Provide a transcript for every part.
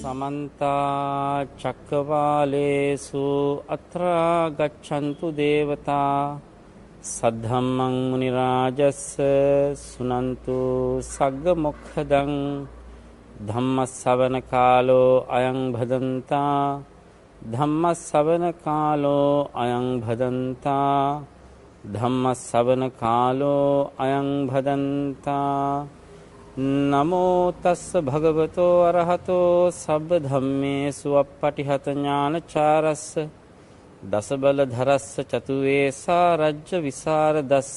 සමන්ත චක්කවාලේසු අත්‍රා ගච්ඡන්තු දේවතා සද්ධම්මං මුනි රාජස්ස සුනන්තු සග්ග මොක්ඛදං ධම්මස්සවන කාලෝ අයං භදන්තා ධම්මස්සවන කාලෝ අයං භදන්තා ධම්මස්සවන කාලෝ අයං භදන්තා නමෝ තස්ස භගවතෝ අරහතෝ සබ්බ ධම්මේසු අප්පටිහත ඥානචාරස්ස දසබල ධරස්ස චතුවේසා රජ්‍ය විසර දස්ස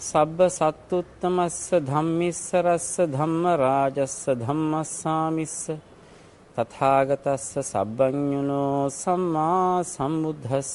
සබ්බ සත්තුත්තමස්ස ධම්මිස්සරස්ස ධම්ම රාජස්ස ධම්මස්සාමිස්ස තථාගතස්ස සබ්බඤුනෝ සම්මා සම්බුද්දස්ස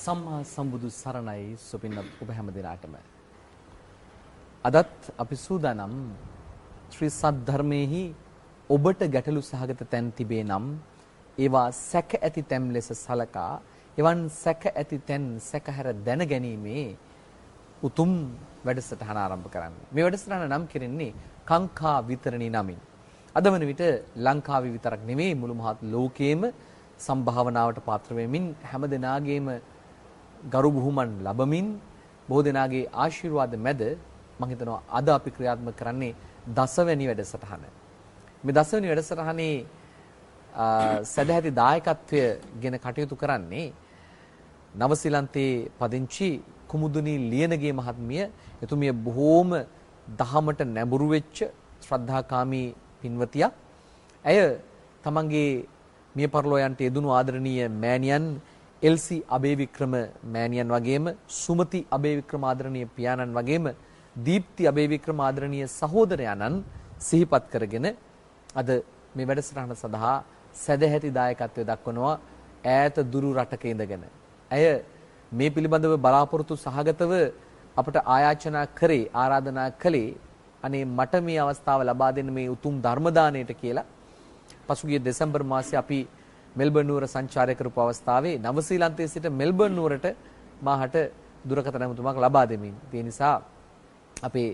සම්මා සම්බුදු සරණයි සුපින්නත් ඔබ හැම දිනාටම අදත් අපි සූදානම් ශ්‍රී සද්ධර්මයේහි ඔබට ගැටලු සහගත තැන් තිබේ නම් ඒවා සැක ඇති තැන් ලෙස සලකා එවන් සැක ඇති තැන් සැකහැර දැන ගැනීමේ උතුම් වැඩසටහන ආරම්භ කරන්න. මේ වැඩසටහන නම් කෙරෙන්නේ කාංකා විතරණී නමින්. අද වන විට ලංකාවේ විතරක් නෙවෙයි මුළු මහත් ලෝකයේම සම්භාවනාවට පාත්‍ර වෙමින් හැම දෙනාගේම ගරු බුහුමන් ලැබමින් බොහෝ දෙනාගේ ආශිර්වාද මැද මම හිතනවා අද අපි ක්‍රියාත්මක කරන්නේ දසවැනි වැඩසටහන. මේ දසවැනි වැඩසටහනේ සදැහැති දායකත්වය ගෙන කටයුතු කරන්නේ නවසීලන්තයේ පදිංචි කුමුදුනි ලියනගේ මහත්මිය එතුමිය බොහෝම දහමට නැඹුරු වෙච්ච ශ්‍රද්ධාකාමී පින්වතියක්. ඇය තමන්ගේ මිය පරලෝයන්ට යෙදුණු ආදරණීය මෑණියන් එල්සි අබේවික්‍රම මෑණියන් වගේම සුමති අබේවික්‍රම ආදරණීය පියාණන් වගේම දීප්ති අබේවික්‍රම ආදරණීය සහෝදරයන්න් සිහිපත් කරගෙන අද මේ වැඩසටහන සඳහා සැදැහැති දායකත්වය දක්වනවා ඈත දුරු රටක ඉඳගෙන. ඇය මේ පිළිබඳව බලාපොරොත්තු සහගතව අපට ආයාචනා කරේ ආරාධනා කළේ අනේ මට මේ අවස්ථාව ලබා දෙන්න මේ උතුම් ධර්ම දාණයට කියලා. පසුගිය දෙසැම්බර් මාසයේ අපි මෙල්බර්න් නුවර සංචාරය කරපු අවස්ථාවේ නවසීලන්තයේ සිට මෙල්බර්න් නුවරට මාහට දුරකථන ඇමතුමක් ලබා දෙමින්. ඒ නිසා අපේ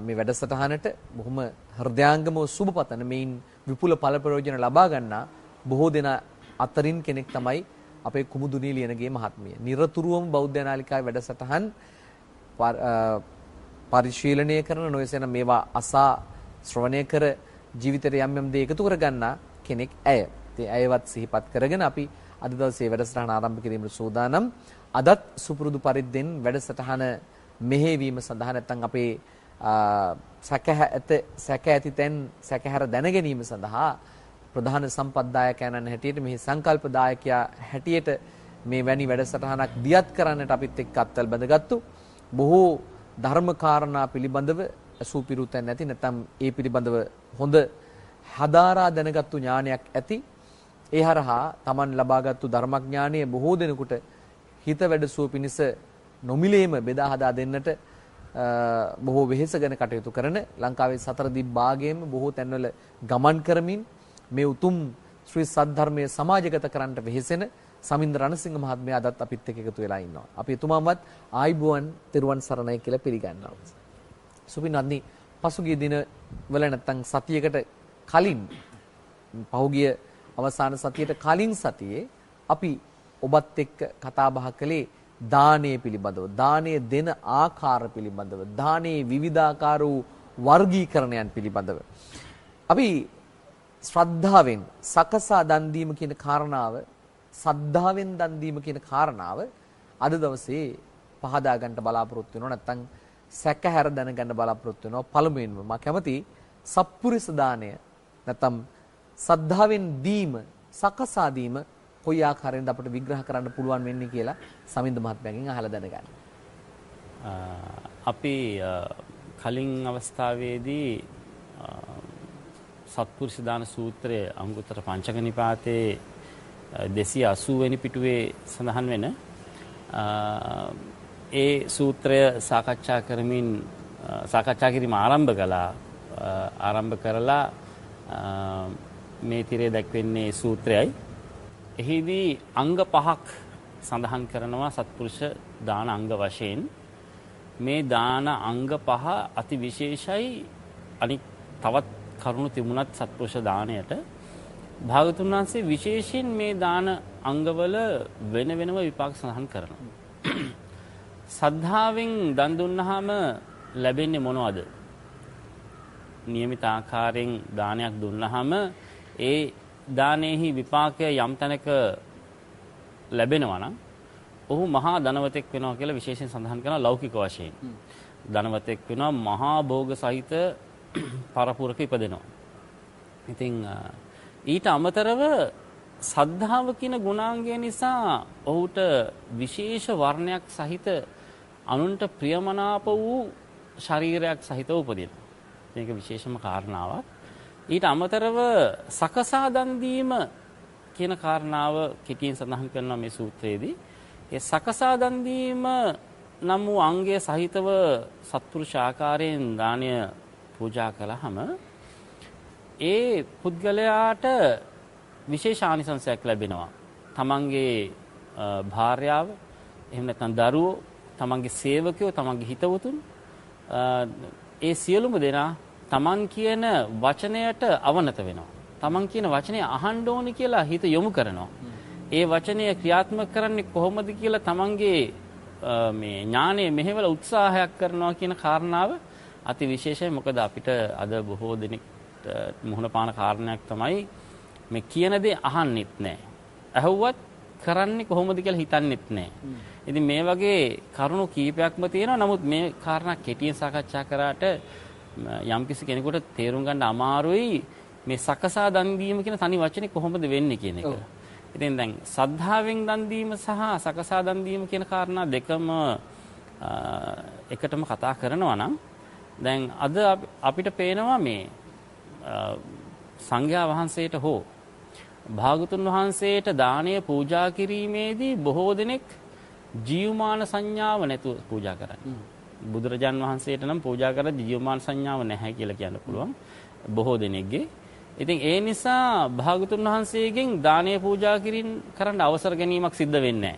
මේ වැඩසටහනට බොහොම හෘදයාංගම සුබපතන මේන් විපුල ඵල ප්‍රයෝජන ලබා ගන්නා බොහෝ දෙනා අතරින් කෙනෙක් තමයි අපේ කුමුදුනී ලියනගේ මහත්මිය. নিরතුරුවම බෞද්ධ නාලිකාවේ වැඩසටහන් පරිශීලනය කරන නොයසෙන මේවා අසා ශ්‍රවණය කර ජීවිතයට යම් යම් දේ එකතු කරගන්නා කෙනෙක් ඇය. ඉතින් ඇයවත් සිහිපත් කරගෙන අපි අද දවසේ වැඩසටහන ආරම්භ කිරීමට සූදානම්. අදත් සුපුරුදු පරිද්දෙන් වැඩසටහන මෙහෙවීම සඳහා නැත්නම් අපේ සැකහ ඇත සැක ඇති තැන් සැකහැර දැන ගැනීම සඳහා ප්‍රධාන සම්පත්දායකයන්න් හැටියට මෙහි සංකල්ප දායකයා හැටියට මේ වැනි වැඩසටහනක් දියත් කරන්නට අපිත් එක්ක අත්වල බඳගත්තු බොහෝ ධර්ම කාරණා පිළිබඳව අසූපිරුතෙන් නැති නැත්නම් ඒ පිළිබඳව හොඳ හදාරා දැනගත්තු ඥානයක් ඇති ඒ හරහා Taman ලබාගත්තු ධර්මඥානය බොහෝ දෙනෙකුට හිත වැඩසුව පිණිස නොමිලේම බෙදා හදා දෙන්නට බොහෝ වෙහෙසගෙන කටයුතු කරන ලංකාවේ සතර දිබ්බාගයේම බොහෝ තැන්වල ගමන් කරමින් මේ උතුම් ශ්‍රී සද්ධර්මයේ සමාජගත කරන්නට වෙහෙසෙන සමින්ද රණසිංහ මහත්මයා අදත් අපිත් එක්ක එකතු වෙලා ඉන්නවා. අපි එතුමාවත් ආයිබුවන් තෙරුවන් සරණයි කියලා පිළිගන්නවා. සුපින්වත්නි පසුගිය දින වල නැත්තම් සතියකට කලින් පහුගිය අවසාන සතියට කලින් සතියේ අපි ඔබත් එක්ක කතා බහ කළේ දානයේ පිළිබඳව දානයේ දෙන ආකාර පිළිබඳව දානයේ විවිධාකාර වූ වර්ගීකරණයන් පිළිබඳව. අපි ශ්‍රද්ධාවෙන් සකසා දන් දීම කියන කාරණාව සද්ධාවෙන් දන් දීම කියන කාරණාව අද දවසේ පහදා ගන්න බලාපොරොත්තු වෙනවා නැත්නම් සැකහැර දැනගන්න බලාපොරොත්තු වෙනවා පළමුවෙන්ම මම කැමති සත්පුරිස දාණය නැත්නම් සද්ධාවෙන් දීම සකසා දීම කොයි ආකාරයෙන්ද අපිට විග්‍රහ කරන්න පුළුවන් වෙන්නේ කියලා සමින්ද මහත්මයාගෙන් අහලා දැනගන්න. අපි කලින් අවස්ථාවේදී සත්පුරුෂ දාන සූත්‍රය අංගුත්තර පංචක නිපාතේ 280 වෙනි පිටුවේ සඳහන් වෙන ඒ සූත්‍රය සාකච්ඡා කරමින් සාකච්ඡා කිරීම ආරම්භ කළා ආරම්භ කරලා මේ තිරේ දැක්වෙන්නේ සූත්‍රයයි එහිදී අංග පහක් සඳහන් කරනවා සත්පුරුෂ දාන අංග වශයෙන් මේ දාන අංග පහ අති විශේෂයි අනික් තවත් කරුණු තිබුණත් සත්පුරුෂ දාණයට භාගතුන් වහන්සේ විශේෂයෙන් මේ දාන අංගවල වෙන වෙනම විපාක සඳහන් කරනවා. සද්ධාවෙන් දන් දුන්නාම ලැබෙන්නේ මොනවද? નિયમિત ආකාරයෙන් දානයක් දුන්නාම ඒ දානෙහි විපාකය යම් තැනක ලැබෙනවා නම් ඔහු මහා ධනවතෙක් වෙනවා කියලා විශේෂයෙන් සඳහන් කරනවා ලෞකික වශයෙන්. ධනවතෙක් වෙනවා මහා භෝග සහිත පරපුරක ඉපදෙනවා. ඉතින් ඊට අමතරව සද්ධාව කියන ගුණාංගය නිසා ඔහුට විශේෂ වර්ණයක් සහිත අනුන්ට ප්‍රියමනාප වූ ශරීරයක් සහිතව උපදිනවා. මේක විශේෂම කාරණාවක්. ඊට අමතරව සකසා දන් දීම කියන කාරණාව කෙටියෙන් සඳහන් කරනවා මේ සූත්‍රයේදී. ඒ සකසා දන් දීම නම් වූ අංගය සහිතව සත්පුරුෂ ආකාරයෙන් දානය පූජා කළාම ඒ පුද්ගලයාට විශේෂ ආනිසංසයක් ලැබෙනවා. තමන්ගේ භාර්යාව එහෙම නැත්නම් දරුවෝ, තමන්ගේ සේවකයෝ, තමන්ගේ හිතවතුන් ඒ සියලුම දෙනා තමන් කියන වචනයට අවනත වෙනවා. තමන් කියන වචනය අහන්න ඕනි කියලා හිත යොමු කරනවා. ඒ වචනය ක්‍රියාත්මක කරන්නේ කොහොමද කියලා තමන්ගේ මේ ඥානය මෙහෙवला උත්සාහයක් කරනවා කියන කාරණාව අති විශේෂයි මොකද අපිට අද බොහෝ දෙනෙක්ට මුහුණ පාන කාරණයක් තමයි මේ කියන දේ අහන්නෙත් නැහැ. ඇහුවත් කරන්නේ කොහොමද කියලා හිතන්නෙත් නැහැ. ඉතින් මේ වගේ කරුණු කීපයක්ම තියෙනවා. නමුත් මේ කාරණා කෙටියෙන් සාකච්ඡා කරාට යම්කිසි කෙනෙකුට තේරුම් ගන්න අමාරුයි මේ සකසා දන් දීම කියන තනි වචනේ කොහොමද වෙන්නේ කියන එක. ඉතින් දැන් සද්ධාවෙන් දන් දීම සහ සකසා දන් දීම කියන කාරණා දෙකම එකටම කතා කරනවා නම් දැන් අද අපිට පේනවා මේ සංඝයා වහන්සේට හෝ භාගතුන් වහන්සේට දානය පූජා කිරීමේදී බොහෝ දෙනෙක් ජීවමාන සංඥාව නැතුව පූජා කරන්නේ. බුදුරජාන් වහන්සේට නම් පූජා කර ජීවමාන සංඥාව නැහැ කියලා කියන්න පුළුවන් බොහෝ දෙනෙක්ගේ. ඉතින් ඒ නිසා භාගතුන් වහන්සේගෙන් දානය පූජා කිරීම කරන්න අවසර ගැනීමක් සිද්ධ වෙන්නේ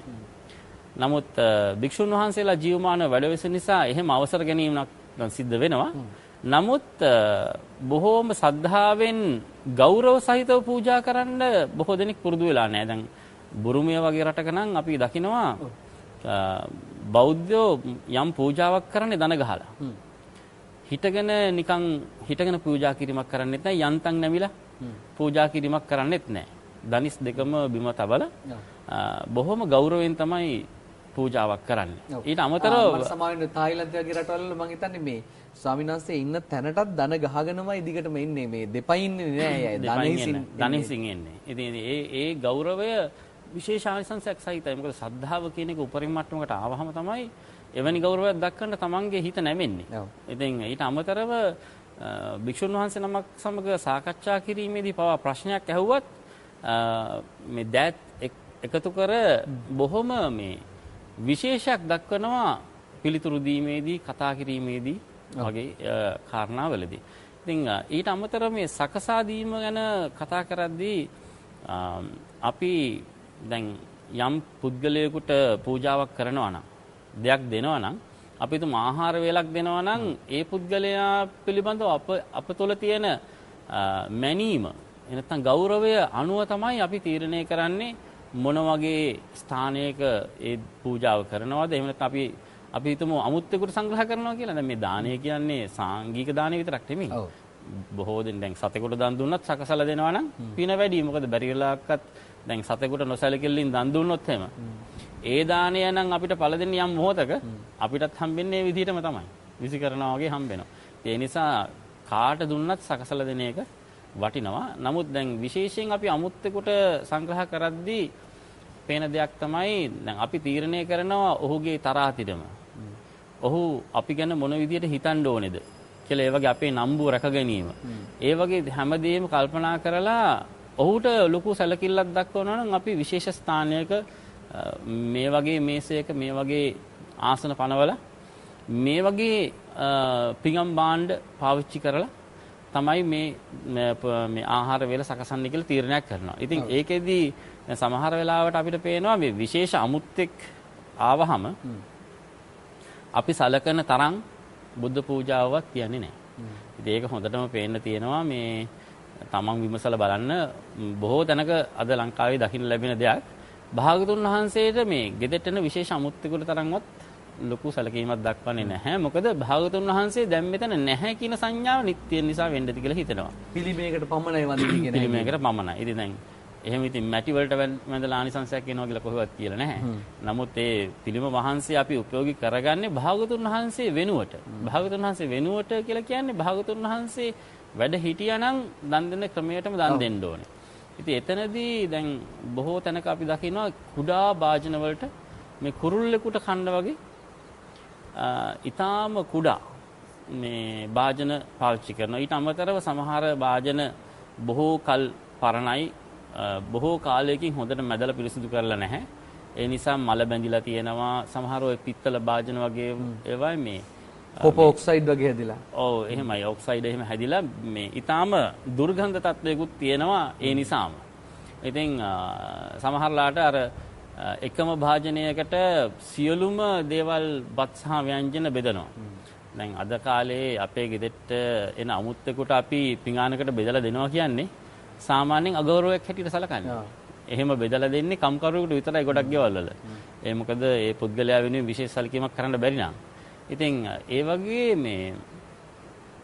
නමුත් භික්ෂුන් වහන්සේලා ජීවමාන වැඩවෙස නිසා එහෙම අවසර ගැනීමක් සිද්ධ වෙනවා. නමුත් බොහෝම සද්ධාවෙන් ගෞරව සහිතව පූජා කරන්න බොහෝ දෙනෙක් පුරුදු වෙලා නැහැ. දැන් බුරුමිය වගේ රටක නම් අපි දකිනවා බෞද්ධයෝ යම් පූජාවක් කරන්නේ දන ගහලා. හිටගෙන නිකන් හිටගෙන පූජා කිරීමක් කරන්නෙත් නැහැ යන්තම් නැමිලා පූජා කිරීමක් කරන්නෙත් නැහැ. දනිස් දෙකම බිම තබලා බොහොම ගෞරවයෙන් තමයි පූජාවක් කරන්නේ. ඊට අමතරව සමාවෙන්න තායිලන්තය වගේ රටවල මම හිතන්නේ මේ ස්වාමීන් වහන්සේ ඉන්න තැනටත් ධන ගහගෙනමයි දිගටම ඉන්නේ මේ දෙපයින්නේ නෑ අය ධනෙසින් එන්නේ. ඉතින් ඒ ඒ ගෞරවය විශේෂානිසංසයක් සහිතයි. මොකද සද්ධාව කියන එක උපරිම මට්ටමකට ආවහම තමයි එවැනි ගෞරවයක් දක්වන්න තමන්ගේ හිත නැමෙන්නේ. ඉතින් ඊට අමතරව භික්ෂුන් වහන්සේ නමක් සමග සාකච්ඡා කිරීමේදී පවා ප්‍රශ්නයක් ඇහුවත් මේ දෑත් එකතු කර බොහොම මේ විශේෂයක් දක්වනවා පිළිතුරු දීමේදී කතා කිරීමේදී වගේ කාරණාවලදී. ඉතින් ඊට අමතරව මේ සකසා දීම ගැන කතා කරද්දී අපි දැන් යම් පුද්ගලයෙකුට පූජාවක් කරනවා නම් දෙයක් දෙනවා නම් අපි තුම ආහාර වේලක් දෙනවා නම් ඒ පුද්ගලයා පිළිබඳව අප අප තුළ තියෙන මැනීම එනත්තම් ගෞරවය අනුව තමයි අපි තීරණය කරන්නේ මොන වගේ ස්ථානයක ඒ පූජාව කරනවද එහෙම නැත්නම් අපි අපි හිතමු අමුත්‍යෙකුට සංග්‍රහ කරනවා කියලා. දැන් මේ දානය කියන්නේ සාංගික දානය විතරක් නෙමෙයි. බොහෝ දෙනෙක් දැන් සතෙකුට දන් දුන්නත් සකසලා දෙනවා නම් පින වැඩි. මොකද බැරි වෙලාවකත් දැන් සතෙකුට නොසැලකිල්ලින් දන් දුන්නොත් එහෙම ඒ දානය නම් අපිට පළ දෙන්නේ යම් මොහොතක අපිටත් හම්බෙන්නේ මේ විදිහටම තමයි. විසි කරනවා වගේ හම්බෙනවා. ඒ නිසා කාට දුන්නත් සකසලා දෙන එක වටිනවා. නමුත් දැන් විශේෂයෙන් අපි අමුත්තෙකුට සංග්‍රහ කරද්දී පේන දෙයක් තමයි දැන් අපි තීරණය කරනවා ඔහුගේ තරහතිරම. ඔහු අපි ගැන මොන විදිහට හිතන්න ඕනේද කියලා ඒ වගේ අපේ නම්බුව රැක ගැනීම. ඒ වගේ හැමදේම කල්පනා කරලා ඔහුට ලොකු සැලකිල්ලක් දක්වනවා නම් අපි විශේෂ ස්ථානයක මේ වගේ මේසයක මේ වගේ ආසන පනවල මේ වගේ පිඟම් භාණ්ඩ පාවිච්චි කරලා තමයි මේ මේ ආහාර වේල සකසන්නේ කියලා තීරණයක් කරනවා. ඉතින් ඒකෙදී සමහර වෙලාවට අපිට පේනවා මේ විශේෂ අමුත්තෙක් ආවහම අපි සලකන තරම් බුද්ධ පූජාවක් කියන්නේ නැහැ. ඉතින් ඒක හොඳටම පේන්න තියෙනවා මේ තමන් විමසලා බලන්න බොහෝ තැනක අද ලංකාවේ දකින්න ලැබෙන දෙයක්. භාගතුන් වහන්සේට මේ ගෙදෙට්ටන විශේෂ අමුත්තෙකුට තරම්වත් ලොකු සැලකීමක් දක්වන්නේ නැහැ. මොකද භාගතුන් වහන්සේ දැන් මෙතන නැහැ කියන සංඥාව නිත්‍ය නිසා වෙන්නද කියලා හිතනවා. පිළිමයකට පමණයි වඳින්නේ කියන පිළිමයකට පමණයි. ඉතින් දැන් එහෙම ඉතින් මැටි වලට වැඳලා ආනිසංසයක් එනවා කියලා කොහෙවත් කියලා නැහැ. නමුත් ඒ පිළිම වහන්සේ අපි උපයෝගී කරගන්නේ භාගතුන් වහන්සේ වෙනුවට. භාගතුන් වහන්සේ වෙනුවට කියලා කියන්නේ භාගතුන් වහන්සේ වැඩ හිටියානම් දන් දෙන ක්‍රමයටම දන් දෙන්න ඕනේ. ඉතින් එතනදී දැන් බොහෝ තැනක අපි දකිනවා කුඩා වාජන වලට මේ කුරුල්ලෙකුට කන්න වගේ ඊටාම කුඩා මේ වාජන පාවිච්චි කරනවා. ඊට අමතරව සමහර වාජන බොහෝ කල් පරණයි බොහෝ කාලයකින් හොඳට මැදලා පිරිසිදු කරලා නැහැ. ඒ නිසා මල බැඳිලා තියෙනවා සමහර ඔය පිත්තල භාජන වගේ ඒවා මේ කොප ඔක්සයිඩ් වගේ හැදිලා. ඔව් එහෙමයි ඔක්සයිඩ් එහෙම හැදිලා මේ ඊටාම දුර්ගන්ධ තත්වයකුත් තියෙනවා ඒ නිසාම. ඉතින් සමහරලාට අර එකම භාජනයකට සියලුම දේවල් බත් සහ ව්‍යංජන බෙදනවා. දැන් අද කාලේ අපේ ගෙදෙට්ට එන අමුත්තෙකුට අපි පිඟානකට බෙදලා දෙනවා කියන්නේ සාමාන්‍යයෙන් අගෞරවයක් හැටියට සලකන්නේ. එහෙම බෙදලා දෙන්නේ කම්කරුවෙකුට විතරයි ගොඩක් ගෙවල් වල. ඒ මොකද ඒ පුද්ගලයා වෙනුවෙන් විශේෂ සැලකීමක් කරන්න බැරි නම්. ඉතින් ඒ වගේ මේ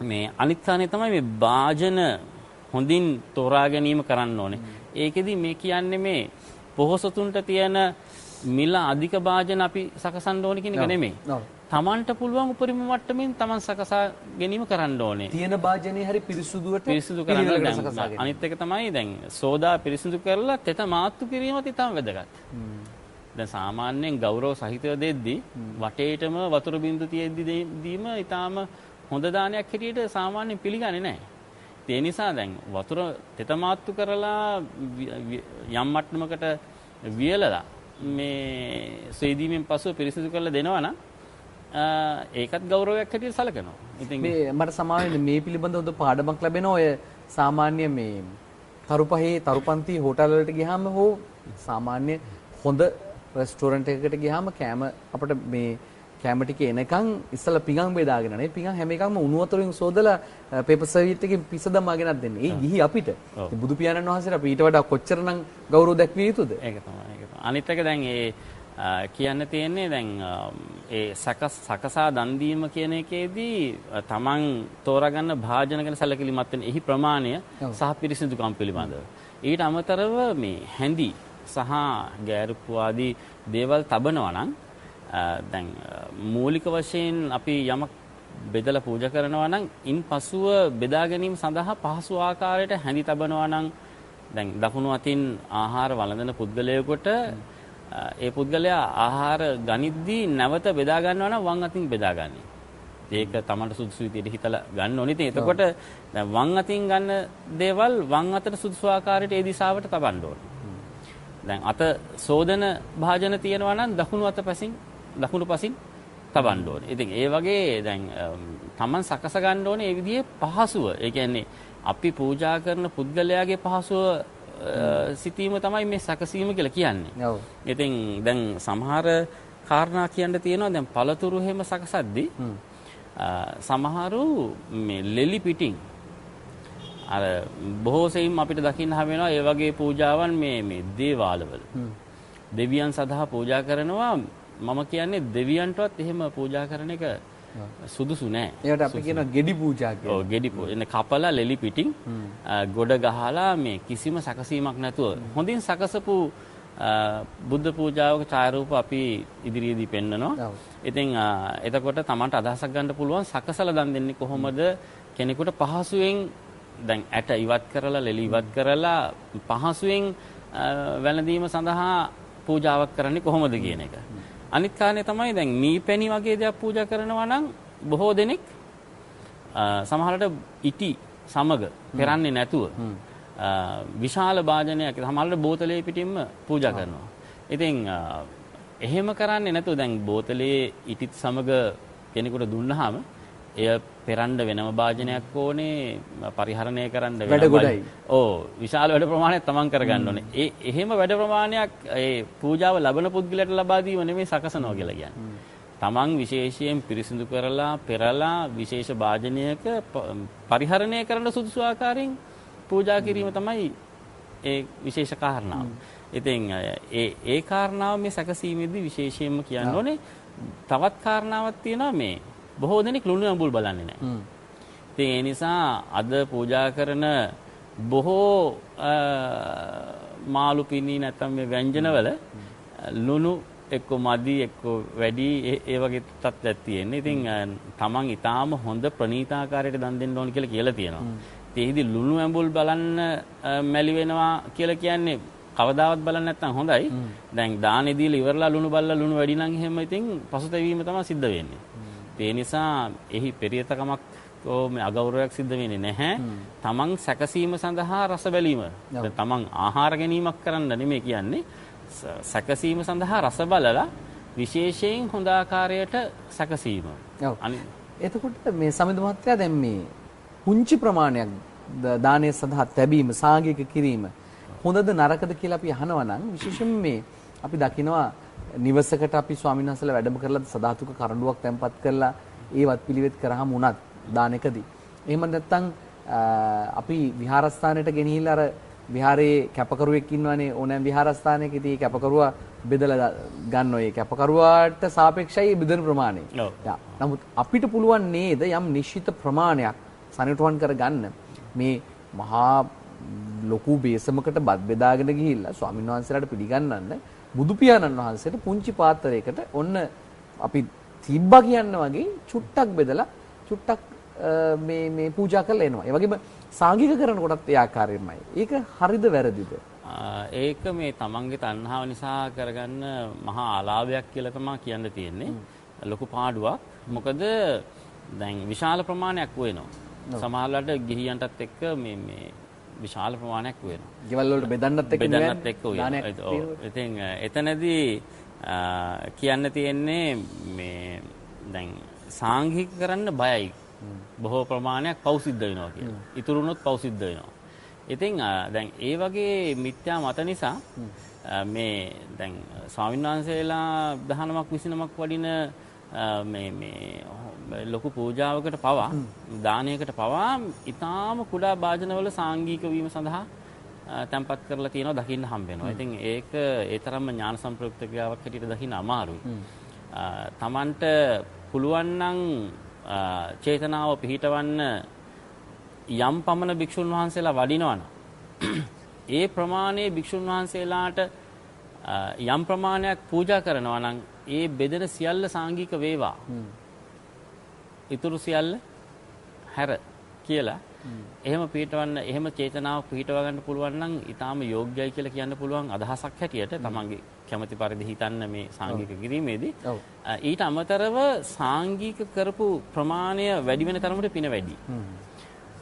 මේ අනිත් තමයි මේ වාජන හොඳින් තෝරා ගැනීම කරන්න ඕනේ. ඒකෙදි මේ කියන්නේ මේ පොහොසතුන්ට තියෙන මිල අධික වාජන අපි සකසන්න ඕනේ කියන එක නෙමෙයි. තමන්ට පුළුවන් උපරිම මට්ටමින් තමන් සකසා ගැනීම කරන්න ඕනේ. තියෙන භාජනයේ හරි පිරිසුදුවට පිරිසුදු කරන්න අනිත් එක තමයි දැන් සෝදා පිරිසුදු කරලා තෙත මාත්තු කිරීමත් ඉතාම වැදගත්. දැන් සාමාන්‍යයෙන් ගෞරව සහිතව දෙද්දී වටේටම වතුර බින්දු තියෙද්දි දීම ඉතාම හොඳ දානයක් හැටියට සාමාන්‍යයෙන් පිළිගන්නේ නැහැ. ඒ නිසා දැන් වතුර තෙත මාත්තු කරලා යම් මට්ටමකට වියලලා මේ සෙදීමෙන් පසුව පිරිසිදු කරලා දෙනවා නම් ඒකත් ගෞරවයක් හැටියට සැලකනවා. ඉතින් මේ මට සමාවෙන්න මේ පිළිබඳව හොඳ පාඩමක් ලැබෙනවා ඔය සාමාන්‍ය මේ තරුපහේ තරුපන්ති හෝටල් වලට ගියාම හෝ සාමාන්‍ය හොඳ රෙස්ටෝරන්ට් එකකට ගියාම කෑම අපිට මේ කැම ටික එනකන් ඉස්සලා පිඟන් බෙදාගෙන නේ පිඟන් හැම එකක්ම උණු වතුරින් සෝදලා පේපර් සර්විස් එකකින් පිස දමාගෙනත් දෙන්නේ. ඒ ගිහි අපිට. බුදු පියාණන් වහන්සේට අපි ඊට වඩා කොච්චරනම් ගෞරව දැක්විය යුතුද? ඒක තමයි. ඒක තමයි. අනිත් එක දැන් ඒ කියන්න තියෙන්නේ දැන් ඒ සකස් සකසා දන් දීම කියන එකේදී තමන් තෝරාගන්න භාජන ගැන සැලකිලිමත් වෙන එහි ප්‍රමාණය සහ පිරිසිදුකම් පිළිබඳව. ඊට අමතරව මේ හැඳි සහ ගෑරුප්පු ආදී දේවල් තබනවා නම් දැන් මූලික වශයෙන් අපි යමක් බෙදලා පූජා කරනවා නම් ඉන් පසුව බෙදා ගැනීම සඳහා පහසු ආකාරයට හැඳි තබනවා නම් දැන් දකුණු අතින් ආහාර වළඳන පුද්ගලයෙකුට ඒ පුද්ගලයා ආහාර ගනිද්දී නැවත බෙදා ගන්නවා නම් වම් අතින් බෙදා ගන්නේ. ඒක තමන්ට සුදුසු විදිහට හිතලා ගන්න ඕනේ. ඉතින් එතකොට දැන් වම් අතින් ගන්න දේවල් වම් අතට සුදුසු ආකාරයට ඒ දිශාවට තබන්න ඕනේ. දැන් අත සෝදන භාජන තියෙනවා නම් දකුණු අත පසින් දකුණු පසින් තබන්න ඕනේ. ඉතින් ඒ වගේ දැන් තමන් සකස ගන්න ඕනේ ඒ විදිහේ පහසුව. ඒ කියන්නේ අපි පූජා කරන පුද්ගලයාගේ පහසුව සිතීම තමයි මේ සැකසීම කියලා කියන්නේ. ඔව්. ඉතින් දැන් සමහර කාරණා කියන්න තියෙනවා දැන් පළතුරු හැම සකසද්දී සමහරු මේ ලෙලි පිටින් අර බොහෝ සෙයින් අපිට දකින්න හම්බ ඒ වගේ පූජාවන් මේ මේ දේවාලවල. දෙවියන් සඳහා පූජා කරනවා මම කියන්නේ දෙවියන්ටවත් එහෙම පූජා කරන එක සුදුසු නෑ. ඒකට අපි කියනවා ගෙඩි පූජා කියලා. ඔව් ගෙඩි පූජා. කපලා ලෙලි පිටින් ගොඩ ගහලා මේ කිසිම සැකසීමක් නැතුව හොඳින් සකසපු බුද්ධ පූජාවක ඡායාරූප අපි ඉදිරියේදී පෙන්නනවා. ඉතින් එතකොට Tamanට අදහසක් ගන්න පුළුවන් සකසලා දන් දෙන්නේ කොහොමද කෙනෙකුට පහසුවෙන් දැන් ඇට ඉවත් කරලා ලෙලි ඉවත් කරලා පහසුවෙන් වැළඳීම සඳහා පූජාවක් කරන්නේ කොහොමද කියන එක. අනිත් කාරණේ තමයි දැන් මීපැණි වගේ දේවල් පූජා කරනවා නම් බොහෝ දෙනෙක් සමහරට ඉටි සමග පෙරන්නේ නැතුව විශාල භාජනයක් සමහරට බෝතලයේ පිටින්ම පූජා කරනවා. ඉතින් එහෙම කරන්නේ නැතුව දැන් බෝතලයේ ඉටිත් සමග කෙනෙකුට දුන්නාම එය පෙරන්න වෙනම භාජනයක් ඕනේ පරිහරණය කරන්න වැඩ ගොඩයි. ඕ විශාල වැඩ ප්‍රමාණයක් තමන් කරගන්න ඕනේ. ඒ එහෙම වැඩ ප්‍රමාණයක් ඒ පූජාව ලබන පුද්ගලයාට ලබා දීම නෙමෙයි සකසනවා කියලා කියන්නේ. තමන් විශේෂයෙන් පිරිසිදු කරලා පෙරලා විශේෂ භාජනයක පරිහරණය කරන සුදුසු ආකාරයෙන් පූජා කිරීම තමයි ඒ විශේෂ කාරණාව. ඉතින් ඒ ඒ කාරණාව මේ සැකසීමේදී විශේෂයෙන්ම කියන්න ඕනේ තවත් කාරණාවක් තියෙනවා මේ බොහෝ දෙනෙක් ලුණු ඇඹුල් බලන්නේ නැහැ. ඉතින් ඒ නිසා අද පූජා කරන බොහෝ මාළු පිණි නැත්නම් මේ ව්‍යංජනවල ලුණු එක්ක මදි එක්ක වැඩි ඒ වගේ තත්ත්වයක් තියෙන්නේ. ඉතින් තමන් ඊටාම හොඳ ප්‍රණීතාකාරයට දන් දෙන්න ඕන කියලා කියලා තියෙනවා. ඒහිදී ලුණු ඇඹුල් බලන්න මැලි වෙනවා කියලා කියන්නේ කවදාවත් බලන්න නැත්නම් හොඳයි. දැන් දානේ දීලා ඉවරලා ලුණු බල්ලා ලුණු වැඩි නම් එහෙම ඉතින් පසුතැවීම තමයි සිද්ධ වෙන්නේ. ඒ නිසා එහි පෙරියතකමක් මේ අගෞරවයක් සිද්ධ වෙන්නේ නැහැ. තමන් සැකසීම සඳහා රස බැලීම. තමන් ආහාර ගැනීමක් කරන්න නෙමෙයි කියන්නේ. සැකසීම සඳහා රස බලලා විශේෂයෙන් හොඳ ආකාරයට සැකසීම. එතකොට මේ සමිඳ මහත්තයා දැන් මේ පුංචි ප්‍රමාණයක් දානය සඳහා තැබීම සාංගික කිරීම හොඳද නරකද කියලා අපි අහනවා නම් විශේෂයෙන් මේ අපි දකිනවා නිවසකට අපි ස්වාමීන් වහන්සේලා වැඩම කරලා සදාතුක කරඬුවක් තැන්පත් කරලා ඒවත් පිළිවෙත් කරාම උනත් දානකදී එහෙම නැත්නම් අපි විහාරස්ථානයට ගෙනහිල්ලා අර විහාරයේ කැපකරුවෙක් ඉන්නවනේ ඕනෑම විහාරස්ථානයක. ඉතින් කැපකරුවා බෙදලා ගන්න ඔය කැපකරුවාට සාපේක්ෂයි බෙදන ප්‍රමාණය. නමුත් අපිට පුළුවන් නේද යම් නිශ්චිත ප්‍රමාණයක් සනිටුවන් කරගන්න. මේ මහා ලොකු බේසමකට බත් බෙදාගෙන ගිහිල්ලා ස්වාමීන් වහන්සේලාට පිළිගන්නන්න බුදු පියාණන් වහන්සේට පුංචි පාත්‍රයකට ඔන්න අපි තිබ්බා කියන්න වගේ චුට්ටක් බෙදලා චුට්ටක් මේ මේ පූජා කරලා එනවා. ඒ වගේම සාංගික කරනකොටත් ඒ ආකාරයෙන්මයි. ඒක හරිද වැරදිද? ඒක මේ තමන්ගේ තණ්හාව නිසා කරගන්න මහා ආලාභයක් කියලා තමයි කියන්න තියෙන්නේ. ලොකු පාඩුවක්. මොකද දැන් විශාල ප්‍රමාණයක් වෙනවා. සමහරවිට ගිහියන්ටත් එක්ක මේ මේ විශාල ප්‍රමාණයක් වෙනවා. ගෙවල් වලට බෙදන්නත් එක්ක බෙදන්නත් එක්ක. ඉතින් එතනදී කියන්න තියෙන්නේ මේ දැන් සාංඝික කරන්න බයයි. බොහෝ ප්‍රමාණයක් පව් සිද්ධ වෙනවා කියලා. ඉතුරුනොත් පව් සිද්ධ වෙනවා. ඉතින් දැන් ඒ වගේ මිත්‍යා මත නිසා මේ දැන් ස්වාමීන් වහන්සේලා 19ක් 29ක් වඩින මේ මේ ලොකු පූජාවකට පවා දානයකට පවා ඊටාම කුඩා භාජනවල සාංගික වීම සඳහා තැම්පත් කරලා තියෙනවා දකින්න හම්බ වෙනවා. ඉතින් ඒක ඒ තරම්ම ඥාන සම්ප්‍රයුක්ත ක්‍රියාවක් හැටියට දකින්න අමාරුයි. Tamanට පුළුවන් නම් චේතනාව පිහිටවන්න යම් පමණ භික්ෂුන් වහන්සේලා වඩිනවනම් ඒ ප්‍රමාණයේ භික්ෂුන් වහන්සේලාට යම් ප්‍රමාණයක් පූජා කරනවා නම් ඒ බෙදෙන සියල්ල සාංගික වේවා. ඉතුරු සියල්ල හැර කියලා. එහෙම පිටවන්න එහෙම චේතනාව පිටව ගන්න පුළුවන් නම් ඊටාම යෝග්‍යයි කියලා කියන්න පුළුවන් අදහසක් හැටියට තමන්ගේ කැමැති පරිදි හිතන්න මේ සාංගික කිරීමේදී. ඊට අමතරව සාංගික කරපු ප්‍රමාණය වැඩි වෙන තරමට පින වැඩි.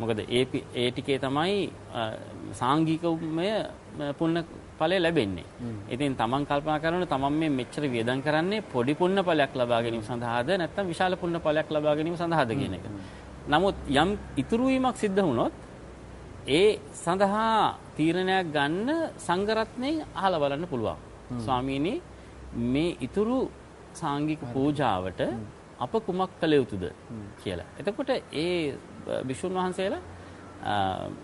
මොකද ඒ ඒ ටිකේ තමයි සාංගිකමය පුණ්‍ය ඵලය ලැබෙන්නේ. ඉතින් තමන් කල්පනා කරනවා තමන් මේ මෙච්චර වියදම් කරන්නේ පොඩි පුණ්‍ය ඵලයක් ලබා ගැනීම සඳහාද නැත්නම් විශාල පුණ්‍ය ඵලයක් ලබා ගැනීම සඳහාද කියන එක. නමුත් යම් ඉතුරු වීමක් සිද්ධ වුණොත් ඒ සඳහා තීරණයක් ගන්න සංඝරත්නයෙන් අහලා බලන්න පුළුවන්. ස්වාමීනි මේ ඉතුරු සාංගික පූජාවට අප කුමක් කළ යුතුද කියලා. එතකොට ඒ භික්ෂුන් වහන්සේලා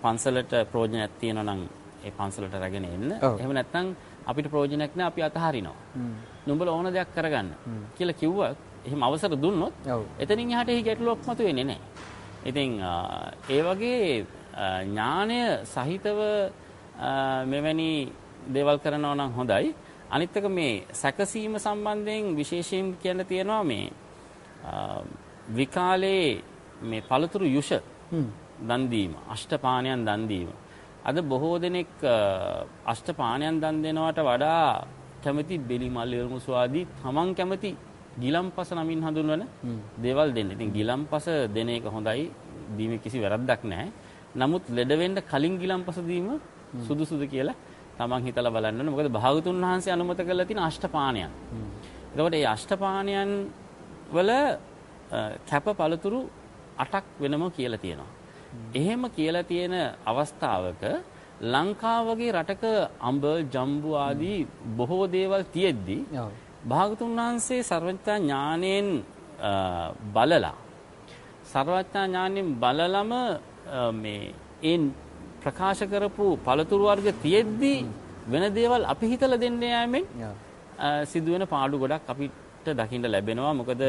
පන්සලට ප්‍රෝජනයක් තියෙනවා නම් ඒ පන්සලට රැගෙන එන්න. එහෙම නැත්නම් අපිට ප්‍රෝජනයක් නැහැ අපි අතහරිනවා. නුඹලා ඕන දෙයක් කරගන්න කියලා කිව්වත් එහෙම අවසර දුන්නොත් එතනින් එහාට එහි ගැටලුවක් මතුවෙන්නේ නැහැ. ඉතින් ඒ වගේ ඥානය සහිතව මෙවැනි දේවල් කරනවා නම් හොඳයි. අනිත් එක මේ සැකසීම සම්බන්ධයෙන් විශේෂයෙන් කියන්න තියෙනවා මේ විකාලේ මේ පළතුරු යුෂ දන් දීම අෂ්ටපානයන් දන් දීම අද බොහෝ දෙනෙක් අෂ්ටපානයන් දන් දෙනවට වඩා කැමති බෙලි මල් ඉරමුසු ආදී තමන් කැමති ගිලම්පස නමින් හඳුන්වන දේවල් දෙන්න. ඉතින් ගිලම්පස දෙන එක හොඳයි. දීමේ කිසි වැරද්දක් නැහැ. නමුත් ලෙඩ වෙන්න කලින් ගිලම්පස දීම සුදුසුද කියලා තමන් හිතලා බලන්න ඕනේ. මොකද භාගතුන් වහන්සේ අනුමත කරලා තියෙන අෂ්ටපානයන්. එතකොට මේ අෂ්ටපානයන් වල කැප පළතුරු 8ක් වෙනම කියලා තියෙනවා. එහෙම කියලා තියෙන අවස්ථාවක ලංකාව වගේ රටක අඹ ජම්බු ආදී බොහෝ දේවල් තියෙද්දි භාගතුන් වහන්සේ සර්වඥතා ඥාණයෙන් බලලා සර්වඥතා ඥාණයෙන් බලලම මේ ඒ ප්‍රකාශ කරපු පළතුරු වර්ග තියෙද්දි වෙන දේවල් අපි හිතලා දෙන්න යෑමෙන් සිදුවෙන පාඩු ගොඩක් අපිට දකින්න ලැබෙනවා මොකද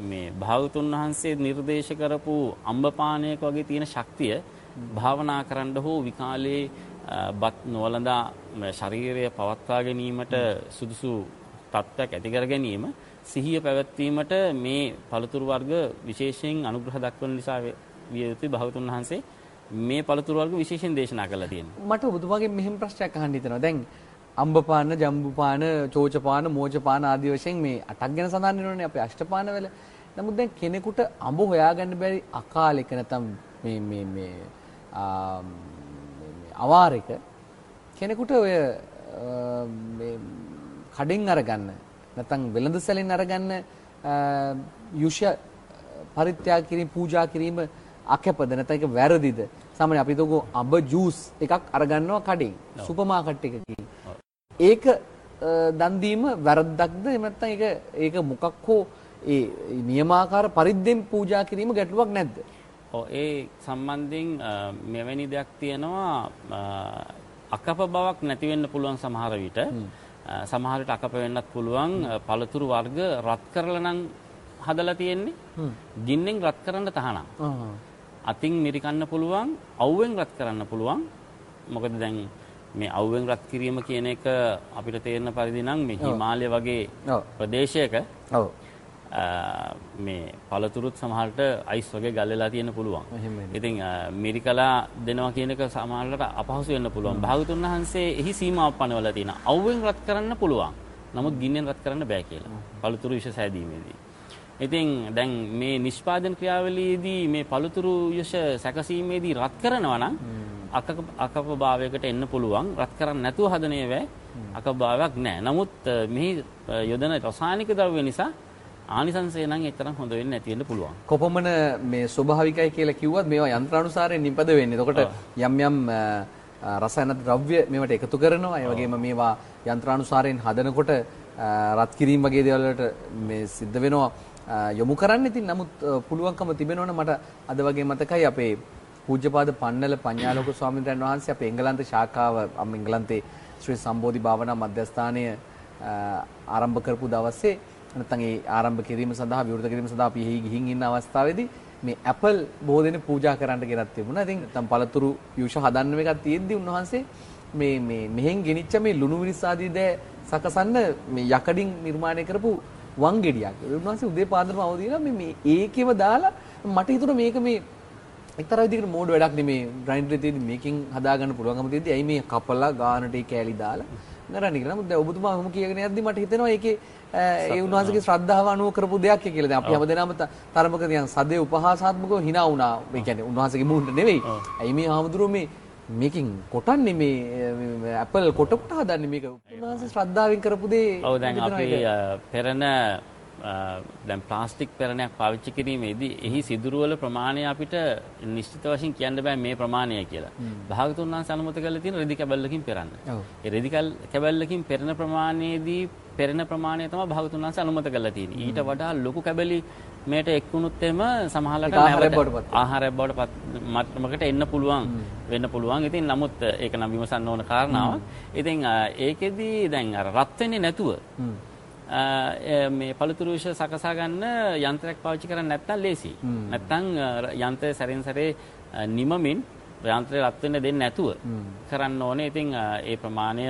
මේ භාගතුන් වහන්සේ නිර්දේශ කරපු අම්බපානයක වගේ තියෙන ශක්තිය භාවනා කරන්න හෝ විකාලේ බත් නොවලඳා ශරීරය පවත්වා ගැනීමට සුදුසු තත්ත්වයක් ඇති කර ගැනීම සිහිය පැවැත්වීමට මේ පළතුරු වර්ග විශේෂයෙන් අනුග්‍රහ දක්වන නිසා විය යුතුයි භාගතුන් වහන්සේ මේ පළතුරු වර්ග විශේෂයෙන් දේශනා කරලා තියෙනවා. මට ඔබතුමාගෙන් මෙහෙම ප්‍රශ්නයක් අහන්න හිතෙනවා. දැන් අම්බපාන, ජම්බුපාන, චෝචපාන, මෝචපාන ආදී වශයෙන් මේ අටක් ගැන සඳහන් වෙනවනේ අපේ අෂ්ටපාන වල. නමුත් දැන් කෙනෙකුට අඹ හොයාගන්න බැරි අකාලෙක නැත්නම් මේ මේ මේ අවාරෙක කෙනෙකුට ඔය මේ කඩෙන් අරගන්න නැත්නම් වෙළඳ සැලෙන් අරගන්න යුෂ පරිත්‍යාග කිරීම පූජා කිරීම අකැපද? නැත්නම් ඒක වැරදිද? සාමාන්‍ය අපි හිතමු අඹ ජූස් එකක් අරගන්නවා කඩෙන්. සුපර් මාකට් එකකින් ඒක දන් දීම වැරද්දක්ද? එහෙම නැත්නම් ඒක ඒක මොකක් හෝ ඒ නියමාකාර පරිද්දෙන් පූජා කිරීම ගැටලුවක් නැද්ද? ඔව් ඒ සම්බන්ධයෙන් මෙවැනි දෙයක් තියෙනවා අකප බවක් නැති වෙන්න පුළුවන් සමහර විට. සමහර විට අකප වෙන්නත් පුළුවන්. පළතුරු වර්ග රත් කරලා නම් හදලා තියෙන්නේ. ගින්නෙන් රත් කරන්න තහනම්. අතින් මිරිකන්න පුළුවන් අවුවෙන් රත් කරන්න පුළුවන්. මොකද දැන් මේ අවුවෙන් රත් කිරීම කියන එක අපිට තේරෙන පරිදි නම් මේ හිමාලය වගේ ප්‍රදේශයක මේ පළතුරුත් සමහරට අයිස් වගේ ගල් වෙලා තියෙන්න පුළුවන්. ඉතින් මිරිකලා දෙනවා කියන එක සමහරට අපහසු වෙන්න පුළුවන්. භාගතුන් වහන්සේ එහි සීමාවක් පනවලා තියෙනවා. අවුවෙන් රත් කරන්න පුළුවන්. නමුත් ගින්නෙන් රත් කරන්න බෑ කියලා. පළතුරු විෂ සෑදීමේදී. ඉතින් දැන් මේ නිෂ්පාදන ක්‍රියාවලියේදී මේ පළතුරු යශ සැකසීමේදී රත් කරනවා නම් අකප භාවයකට එන්න පුළුවන් රත් කරන්න නැතුව හදන ඒවා අකප භාවයක් නැහැ. නමුත් මෙහි යොදන රසායනික ද්‍රව්‍ය නිසා ආනිසංසය නම් එතරම් හොඳ වෙන්නේ නැති වෙන්න පුළුවන්. කොපමණ මේ ස්වභාවිකයි කියලා කිව්වත් මේවා යන්ත්‍රානුසාරයෙන් නිපද වෙන්නේ. එතකොට යම් යම් රසායන ද්‍රව්‍ය මේවට එකතු කරනවා. ඒ වගේම මේවා යන්ත්‍රානුසාරයෙන් හදනකොට රත් කිරීම වගේ දේවල් වලට මේ සිද්ධ වෙනවා යොමු කරන්න. ඉතින් නමුත් පුළුවන්කම තිබෙනවනේ මට අද වගේ මතකයි අපේ පූජ්‍යපාද පන්නල පඤ්ඤාලෝක ස්වාමීන් වහන්සේ අපේ එංගලන්ත ශාඛාව එංගලන්තේ ශ්‍රී සම්බෝධි භාවනා මධ්‍යස්ථානය ආරම්භ කරපු දවසේ නැත්නම් ඒ ආරම්භ කිරීම සඳහා විවෘත කිරීම සඳහා අපි එහි ගිහින් ඉන්න අවස්ථාවේදී මේ ඇපල් බොහෝ දෙනෙක් පූජා කරන්න ගෙනත් තිබුණා. ඉතින් නැත්නම් පළතුරු යූෂ හදන්න එකක් තියෙද්දි උන්වහන්සේ මේ මේ මෙහෙන් ගෙනිච්ච මේ ලුණු මිරිස් ආදී දෑ සකසන්න මේ යකඩින් නිර්මාණය කරපු වංගෙඩියක්. උන්වහන්සේ උදේ පාන්දරම අවදිලා මේ ඒකෙම දාලා මට හිතුණා මේක මේ එක්තරා විදිහකට මෝඩ් වැඩක් නෙමේ ග්‍රයින්ඩරේ තියෙදි මේකෙන් හදාගන්න පුළුවන්කම තියෙද්දි ඇයි මේ කපලා ගානට ඒ කෑලි දාලා නරන්නේ කියලා. නමුත් දැන් ඔබතුමා ඔහොම කියගෙන යද්දි මට හිතෙනවා ඒකේ ඒ උන්වහන්සේගේ ශ්‍රද්ධාව අනුව කරපු දෙයක් කියලා. දැන් අපි හැමදේනම තරමක තියන් සදේ උපහාසාත්මකව hina වුණා. ඒ කියන්නේ උන්වහන්සේගේ මුහුණට නෙවෙයි. ඇයි මේ ආමතුරු මේ මේකෙන් කොටන්නේ මේ ඇපල් කොට කොට හදන්නේ මේක උන්වහන්සේ ශ්‍රද්ධාවෙන් කරපු දේ ඔව් දැන් අපි පෙරණ දැන් ප්ලාස්ටික් පෙරණයක් පාවිච්චි කිරීමේදී එහි සිදුරුවල ප්‍රමාණය අපිට නිශ්චිත වශයෙන් කියන්න බෑ මේ ප්‍රමාණය කියලා. භාගතුන් වහන්සේ අනුමත කරලා තියෙන රෙදි කැබල්ලකින් පෙරන්න. ඒ රෙදි කැබල්ලකින් පෙරන ප්‍රමාණයේදී පෙරෙන ප්‍රමාණය තමයි භාගතුන් වහන්සේ අනුමත කරලා තියෙන්නේ. ඊට වඩා ලොකු කැබලි මේට එක්වුණුත් එම සමහරකට ආහාරයක් බවට පත් මට්ටමකට එන්න පුළුවන් වෙන්න පුළුවන්. ඉතින් නමුත් ඒක නම් විමසන්න ඕන කාරණාවක්. ඉතින් ඒකෙදි දැන් අර රත් වෙන්නේ නැතුව මේ පළතුරු විෂ සකසා ගන්න යන්ත්‍රයක් පාවිච්චි කරන්නේ නැත්නම් ලේසි. නැත්නම් යන්ත්‍රය සැරෙන් සැරේ නිමමින් යන්ත්‍රය රත් වෙන්න දෙන්නේ නැතුව කරන්න ඕනේ. ඉතින් ඒ ප්‍රමාණය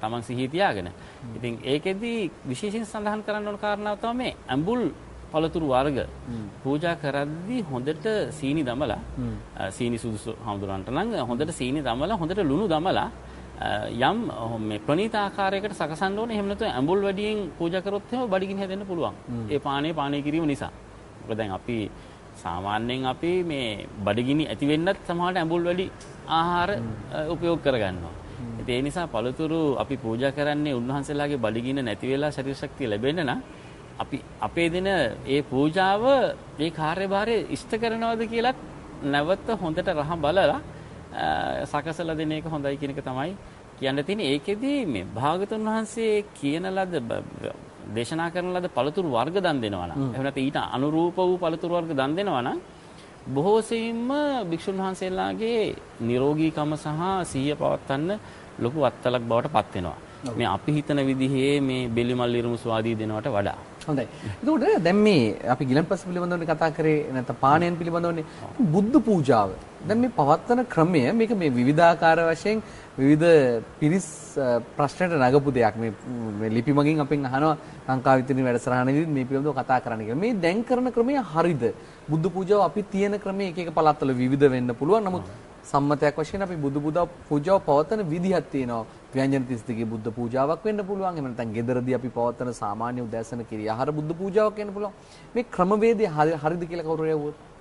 තමන් සිහිය තියාගෙන. ඉතින් ඒකෙදි විශේෂයෙන් සඳහන් කරන්න ඕන කාරණාව තමයි මේ ඇඹුල් පළතුරු වර්ග පූජා කරද්දී හොඳට සීනි දමලා සීනි සුදුසු හඳුරන්නට නම් හොඳට සීනි දමලා හොඳට ලුණු දමලා යම් මේ ප්‍රණීත ආකාරයකට සකසන්න ඕනේ. එහෙම නැත්නම් ඇඹුල් වැඩියෙන් පූජා කරොත් එහෙම බඩගිනි හැදෙන්න පුළුවන්. ඒ පානය පානය කිරීම නිසා. මොකද දැන් අපි සාමාන්‍යයෙන් අපි මේ බඩගිනි ඇති වෙන්නත් සමහරට ඇඹුල් වැඩි ආහාර උපයෝග කරගන්නවා. ඒ නිසා පළතුරු අපි පූජා කරන්නේ උන්වහන්සේලාගේ බඩගින්න නැති වෙලා ශරීර ශක්තිය ලැබෙන්න නම් අපි අපේ දින ඒ පූජාව ඒ කාර්යභාරය ඉෂ්ට කරනවද කියලත් නැවත හොඳට රහ බලලා සකසලා දෙන එක හොඳයි කියන එක තමයි කියන්න තියෙන්නේ. ඒකෙදී මේ භාගතුන් වහන්සේ කියන ලද දේශනා කරන ලද පළතුරු වර්ග දන් දෙනවා නම් එහෙම නැත්නම් ඊට අනුරූප වූ පළතුරු වර්ග දන් දෙනවා නම් බොහෝ සෙයින්ම භික්ෂුන් වහන්සේලාගේ නිරෝගීකම සහ සිහිය පවත්වන්න ලොකු වත්තලක් බවට පත් වෙනවා. මේ අපි හිතන විදිහේ මේ බෙලිමල් ඉරුමු ස්වාදී දෙනවට වඩා. හොඳයි. එතකොට දැන් මේ අපි ගිලන්පස පිළිබඳව කතා කරේ නැත්නම් පාණයන් පිළිබඳවනේ බුද්ධ පූජාව. දැන් මේ පවත්තන ක්‍රමය මේක මේ විවිධාකාර වශයෙන් විවිධ පිරිස් ප්‍රශ්නට නගපු දෙයක් මේ මේ ලිපි මගින් අපෙන් අහනවා ලංකාවිතින් වැඩසටහනේදී මේ පිළිබඳව කතා කරන්න කියලා. මේ දැන් කරන ක්‍රමය හරිද? බුද්ධ පූජාව අපි තියෙන ක්‍රමය එක එක පළාත්වල විවිධ වෙන්න පුළුවන්. නමුත් සම්මතයක් වශයෙන් අපි බුදු පුදා පූජාව පවත්වන විදිහක් තියෙනවා. ව්‍යංජන 32 බුද්ධ පූජාවක් වෙන්න පුළුවන්. එහෙම නැත්නම් ගෙදරදී අපි පවත්වන සාමාන්‍ය උදෑසන කිරිය ආහාර බුද්ධ පූජාවක් වෙන්න පුළුවන්. මේ ක්‍රමවේදය හරිද කියලා කවුරු හරි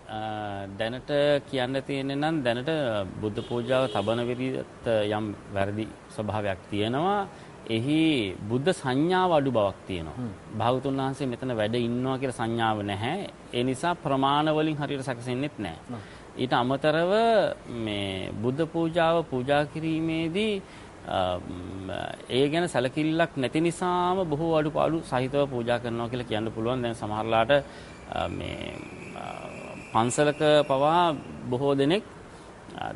දැනට කියන්න තියෙන්නේ නම් දැනට බුද්ධ පූජාව තබන විදිහට යම් වැරදි ස්වභාවයක් තියෙනවා. එහි බුද්ධ සංඥාව අඩු බවක් තියෙනවා. භාගතුන් වහන්සේ මෙතන වැඩ ඉන්නවා කියලා සංඥාව නැහැ. ඒ නිසා ප්‍රමාණ වලින් හරියට සැකසෙන්නෙත් නැහැ. ඊට අමතරව මේ බුද්ධ පූජාව පූජා කිරීමේදී ඒ ගැන සැලකිල්ලක් නැති නිසාම බොහෝ අඩුපාඩු සහිතව පූජා කරනවා කියලා කියන්න පුළුවන්. දැන් සමහරලාට මේ පන්සලක පවා බොහෝ දෙනෙක්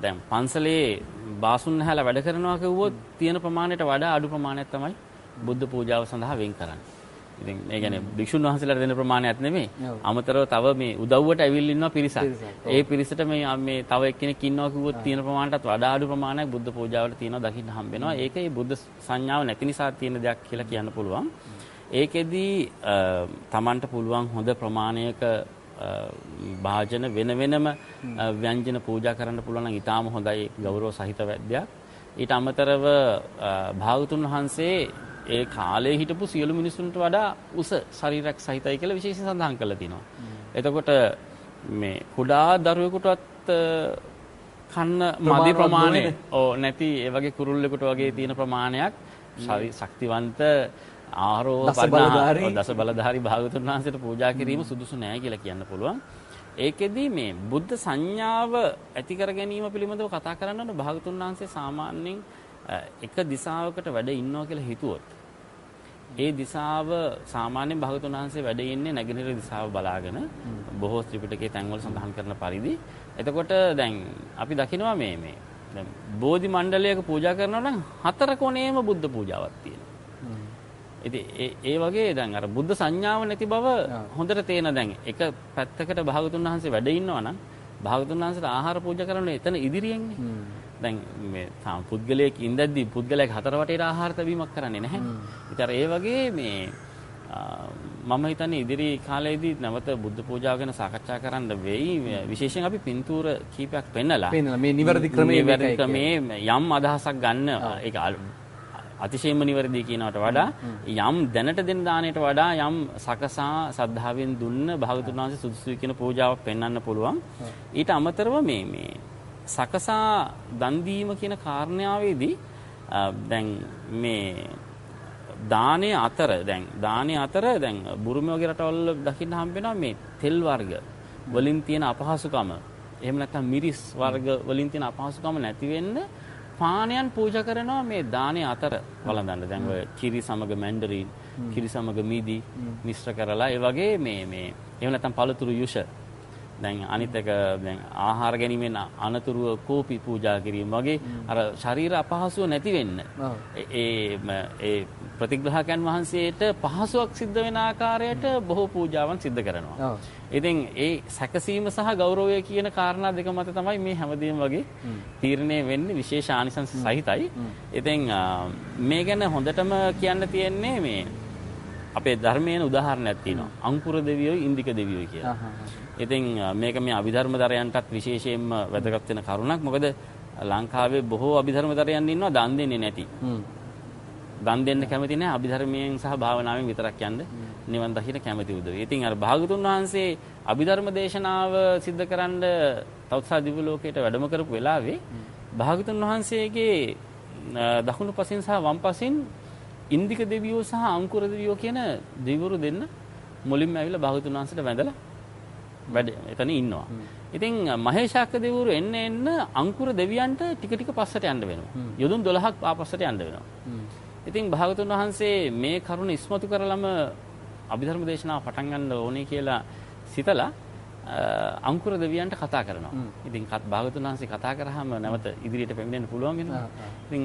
දැන් පන්සලේ බාසුන් නැහැලා වැඩ කරනවා කිව්වොත් තියෙන ප්‍රමාණයට වඩා අඩු ප්‍රමාණයක් තමයි බුද්ධ පූජාව සඳහා වෙන් කරන්නේ. ඉතින් ඒ කියන්නේ භික්ෂුන් වහන්සේලාට දෙන ප්‍රමාණයක් නෙමෙයි. අමතරව තව මේ උදව්වට ඇවිල්ලා ඉන්නවා පිරිසක්. ඒ පිරිසට මේ මේ තව එක්කෙනෙක් ඉන්නවා කිව්වොත් තියෙන ප්‍රමාණයටත් වඩා අඩු ප්‍රමාණයක් බුද්ධ පූජාවට තියෙනවා දකින්න හම්බ වෙනවා. ඒක ඒ බුද්ධ සංඥාව නැති නිසා තියෙන දෙයක් කියලා කියන්න පුළුවන්. ඒකෙදි තමන්ට පුළුවන් හොඳ ප්‍රමාණයක භාජන වෙන වෙනම ව්‍යංජන පූජා කරන්න පුළුවන් නම් ඊටාම හොඳයි ගෞරව සහිත වැද්දයක්. ඊට අමතරව භාගතුන් වහන්සේ ඒ කාලේ හිටපු සියලු මිනිසුන්ට වඩා උස ශරීරයක් සහිතයි කියලා විශේෂයෙන් සඳහන් කරලා තිනවා. එතකොට මේ කුඩා දරුවෙකුටත් කන්න මදි ප්‍රමාණය ඕ නැති ඒ වගේ කුරුල්ලෙකුට වගේ තියෙන ප්‍රමාණයක් ශක්තිවන්ත ආරෝ දස බලධාරී. භාගතුන් වහන්සේට පූජා කිරීම සුදුසු නෑ කියලා කියන්න පුළුවන්. ඒකෙදි මේ බුද්ධ සංඥාව ඇති කර ගැනීම පිළිබඳව කතා කරනකොට භාගතුන් වහන්සේ සාමාන්‍යයෙන් එක දිශාවකට වැඩ ඉන්නවා කියලා හිතුවොත් ඒ දිශාව සාමාන්‍යයෙන් භාගතුන් වහන්සේ වැඩ ඉන්නේ නැගෙනහිර දිශාව බලාගෙන බොහෝ ත්‍රිපිටකයේ තැන්වල සඳහන් කරන පරිදි. එතකොට දැන් අපි දකිනවා මේ මේ දැන් බෝධි මණ්ඩලයක පූජා කරනවා නම් හතර කොනේම බුද්ධ පූජාවක් තියෙනවා ඉතින් ඒ වගේ දැන් අර බුද්ධ සංඥාව නැති බව හොඳට තේන දැන් එක පැත්තකට භාගතුන් වහන්සේ වැඩ ඉන්නවා නම් භාගතුන් වහන්සේට ආහාර පූජා කරන්නේ එතන ඉදිරියෙන්නේ. දැන් මේ තාම පුද්ගලයෙක් ඉඳද්දි පුද්ගලයෙක් හතර වටේට ආහාර තැබීමක් කරන්නේ නැහැ. ඉතින් ඒ වගේ මේ මම හිතන්නේ ඉදිරි කාලයේදී නැවත බුද්ධ පූජාව ගැන සාකච්ඡා කරන්න වෙයි. විශේෂයෙන් අපි පින්තූර කීපයක් පෙන්නලා. පෙන්නලා මේ නිවැරදි ක්‍රමයේ යම් අදහසක් ගන්න ඒක අතිශයින්ම නිවැරදි කියනවට වඩා යම් දැනට දෙන දාණයට වඩා යම් සකසා සද්ධාවෙන් දුන්න භාගතුන් වහන්සේ සුදුසුයි කියන පූජාවක් පෙන්වන්න පුළුවන්. ඊට අමතරව මේ මේ සකසා දන් දීම කියන කාරණාවේදී දැන් මේ දානේ අතර දැන් දානේ අතර දැන් බුරුම වගේ රටවල් දකින්න හම්බ වෙනවා මේ තෙල් වර්ග වලින් තියෙන අපහසුකම එහෙම නැත්නම් මිරිස් වර්ග වලින් තියෙන අපහසුකම නැති වෙන්න පානයන් පූජා කරනවා මේ දානේ අතර. වළඳන්න. දැන් ඔය කිරි සමග මැන්ඩරින්, කිරි සමග මීදි මිශ්‍ර කරලා ඒ වගේ මේ මේ එහෙම නැත්නම් පළතුරු යුෂ දැන් අනිත් එක දැන් ආහාර ගැනීමෙන් අනතුරුව කෝපි පූජා කිරීම වගේ අර ශරීර අපහසුව නැති වෙන්න. ඒ ඒ ප්‍රතිග්‍රහකයන් වහන්සේට පහසුවක් සිද්ධ වෙන ආකාරයට බොහෝ පූජාවන් සිද්ධ කරනවා. ඉතින් ඒ සැකසීම සහ ගෞරවය කියන කාරණා දෙක මත තමයි මේ හැමදේම වගේ තීරණය වෙන්නේ විශේෂ ආනිසංස සහිතයි. ඉතින් මේ ගැන හොඳටම කියන්න තියෙන්නේ මේ අපේ ධර්මයේ උදාහරණයක් තියෙනවා. අංකුර දෙවියෝ ඉන්දික දෙවියෝ කියලා. ඉතින් මේක මේ අභිධර්මදරයන්ටත් විශේෂයෙන්ම වැදගත් වෙන කරුණක්. මොකද ලංකාවේ බොහෝ අභිධර්මදරයන් ඉන්නවා දන් දෙන්නේ නැති. දන් දෙන්න කැමති නැහැ අභිධර්මයෙන් සහ භාවනාවෙන් විතරක් යන්න නිවන් දකින්න කැමති උදවිය. ඉතින් අර භාගතුන් වහන්සේ අභිධර්ම දේශනාව සිද්ධ කරන්න තවුසා දිව්‍ය ලෝකයට වැඩම කරපු වෙලාවේ භාගතුන් වහන්සේගේ දකුණු පසින් සහ වම් පසින් ඉන්දික දෙවියෝ සහ අංකුර දෙවියෝ කියන දෙවිවරු දෙන්න මුලින්ම ඇවිල්ලා භාගතුන් වහන්සේට වැඳලා වැඩ එතන ඉන්නවා. ඉතින් මහේශාක්‍ය දෙවිවරු එන්න එන්න අංකුර දෙවියන්ට ටික ටික පස්සට යන්න වෙනවා. යොදුන් 12ක් ආපස්සට යන්න වෙනවා. ඉතින් භාගතුන් වහන්සේ මේ කරුණ ඉස්මතු කරලම අභිධර්ම දේශනාව පටන් ගන්න ඕනේ කියලා සිතලා අංකුර දෙවියන්ට කතා කරනවා. ඉතින් භාගතුන් වහන්සේ කතා කරාම නැවත ඉදිරියට පැමිණෙන්න පුළුවන් වෙනවා. ඉතින්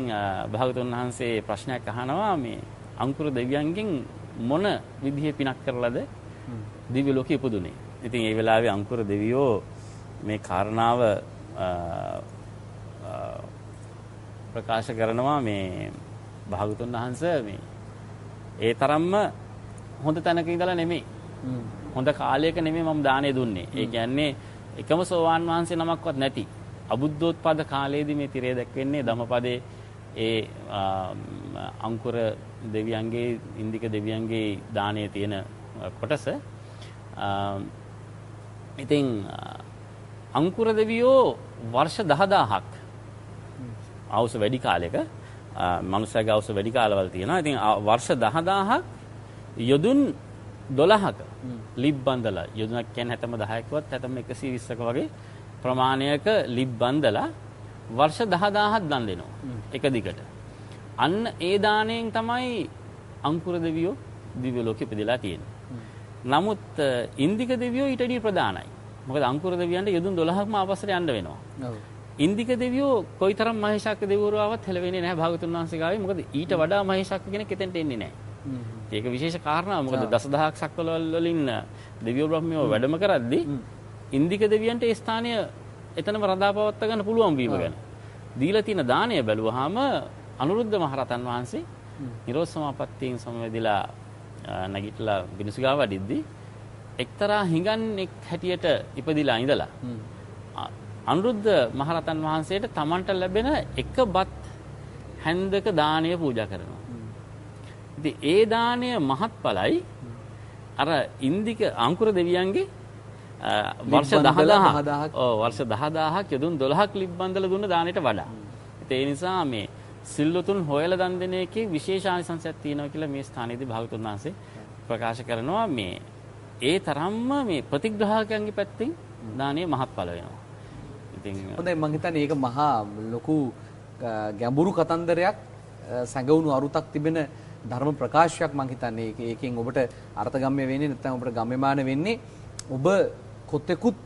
භාගතුන් වහන්සේ ප්‍රශ්නයක් අහනවා මේ අංකුර දෙවියන්ගෙන් මොන විදිහේ පිනක් කරලාද දිව්‍ය ලෝකෙ ඉපදුනේ. ඉතින් ඒ වෙලාවේ අංකුර දෙවියෝ මේ කාරණාව ප්‍රකාශ කරනවා මේ භාගතුන් වහන්සේ මේ ඒ තරම්ම හොඳ තැනක ඉඳලා නෙමෙයි. හොඳ කාලයක නෙමෙයි මම දාණය දුන්නේ. ඒ කියන්නේ එකම සෝවාන් වහන්සේ නමක්වත් නැති අබුද්ධෝත්පාද කාලයේදී මේ තිරේ දැක්වෙන්නේ ධමපදේ ඒ අංකුර දෙවියන්ගේ ඉන්දික දෙවියන්ගේ දාණයේ තියෙන කොටස ඉතින් අංකුර දෙවියෝ වර්ෂ 10000ක් අවුස වැඩි කාලයක මනුස්සයාගේ අවුස වැඩි කාලවල තියෙනවා. ඉතින් වර්ෂ 10000ක් යොදුන් 12ක ලිප් බඳලා යොදුනක් කියන්නේ හැතම 10ක්වත් හැතම 120ක වගේ ප්‍රමාණයක ලිප් බඳලා වර්ෂ 10000ක් දන් දෙනවා. එක දිගට. අන්න ඒ දාණයෙන් තමයි අංකුර දෙවියෝ දිව්‍ය ලෝකෙ ඉපදලා තියෙන්නේ. නමුත් ඉන්දික දෙවියෝ ඊට වඩා ප්‍රධානයි. මොකද අංකුර දෙවියන්ට යොදුන් 12ක්ම ආපස්සට යන්න වෙනවා. ඉන්දික දෙවියෝ කොයිතරම් මහේශාක්‍ය දෙවිවරු ආවත් හෙලවෙන්නේ නැහැ භාගතුන් වහන්සේ ගාවේ. මොකද ඊට වඩා මහේශාක්‍ය කෙනෙක් එතෙන්ට එන්නේ නැහැ. ඒක විශේෂ කාරණාවක්. මොකද දසදහක් සක්වලවල වලින් දෙවියෝ බ්‍රහ්මයෝ වැඩම කරද්දී ඉන්දික දෙවියන්ට ඒ ස්ථානය එතනම රඳාපවත්ත ගන්න පුළුවන් වීම ගැන. දීලා තියෙන දාණය බැලුවාම අනුරුද්ධ මහරතන් වහන්සේ නිරෝධ සමාපත්තියෙන් සමවැදිලා නැගිටලා බිනිසුගා වඩිද්දී එක්තරා හිඟන්ෙක් හැටියට ඉපදිලා ඉඳලා අනුරුද්ධ මහරතන් වහන්සේට තමන්ට ලැබෙන එක බත් හැන්දක දානය පූජා කරනවා. ඉතින් ඒ දානය මහත්ඵලයි අර ඉන්දික අංකුර දෙවියන්ගේ වර්ෂ 10000ක් ඔව් වර්ෂ 10000ක් යදුන් 12ක් ලිබ්බන්දල දුන්න දාණයට වඩා. ඒ නිසා මේ සිල්ලුතුන් හොයලා දන් දෙන එකේ විශේෂානිසංසයක් තියෙනවා කියලා මේ ස්ථානයේදී භාගතුන් වහන්සේ ප්‍රකාශ කරනවා. මේ ඒ තරම්ම මේ ප්‍රතිග්‍රාහකයන්ගේ පැත්තෙන් දානය මහත්ඵල වෙනවා. ඉතින් හොඳයි මම හිතන්නේ ඒක මහා ලොකු ගැඹුරු කතන්දරයක් සැඟවුණු අරුතක් තිබෙන ධර්ම ප්‍රකාශයක් මම හිතන්නේ. ඒකෙන් ඔබට අර්ථගම්‍ය වෙන්නේ නැත්නම් ඔබට ගම්‍යමාන වෙන්නේ. ඔබ කොතෙකුත්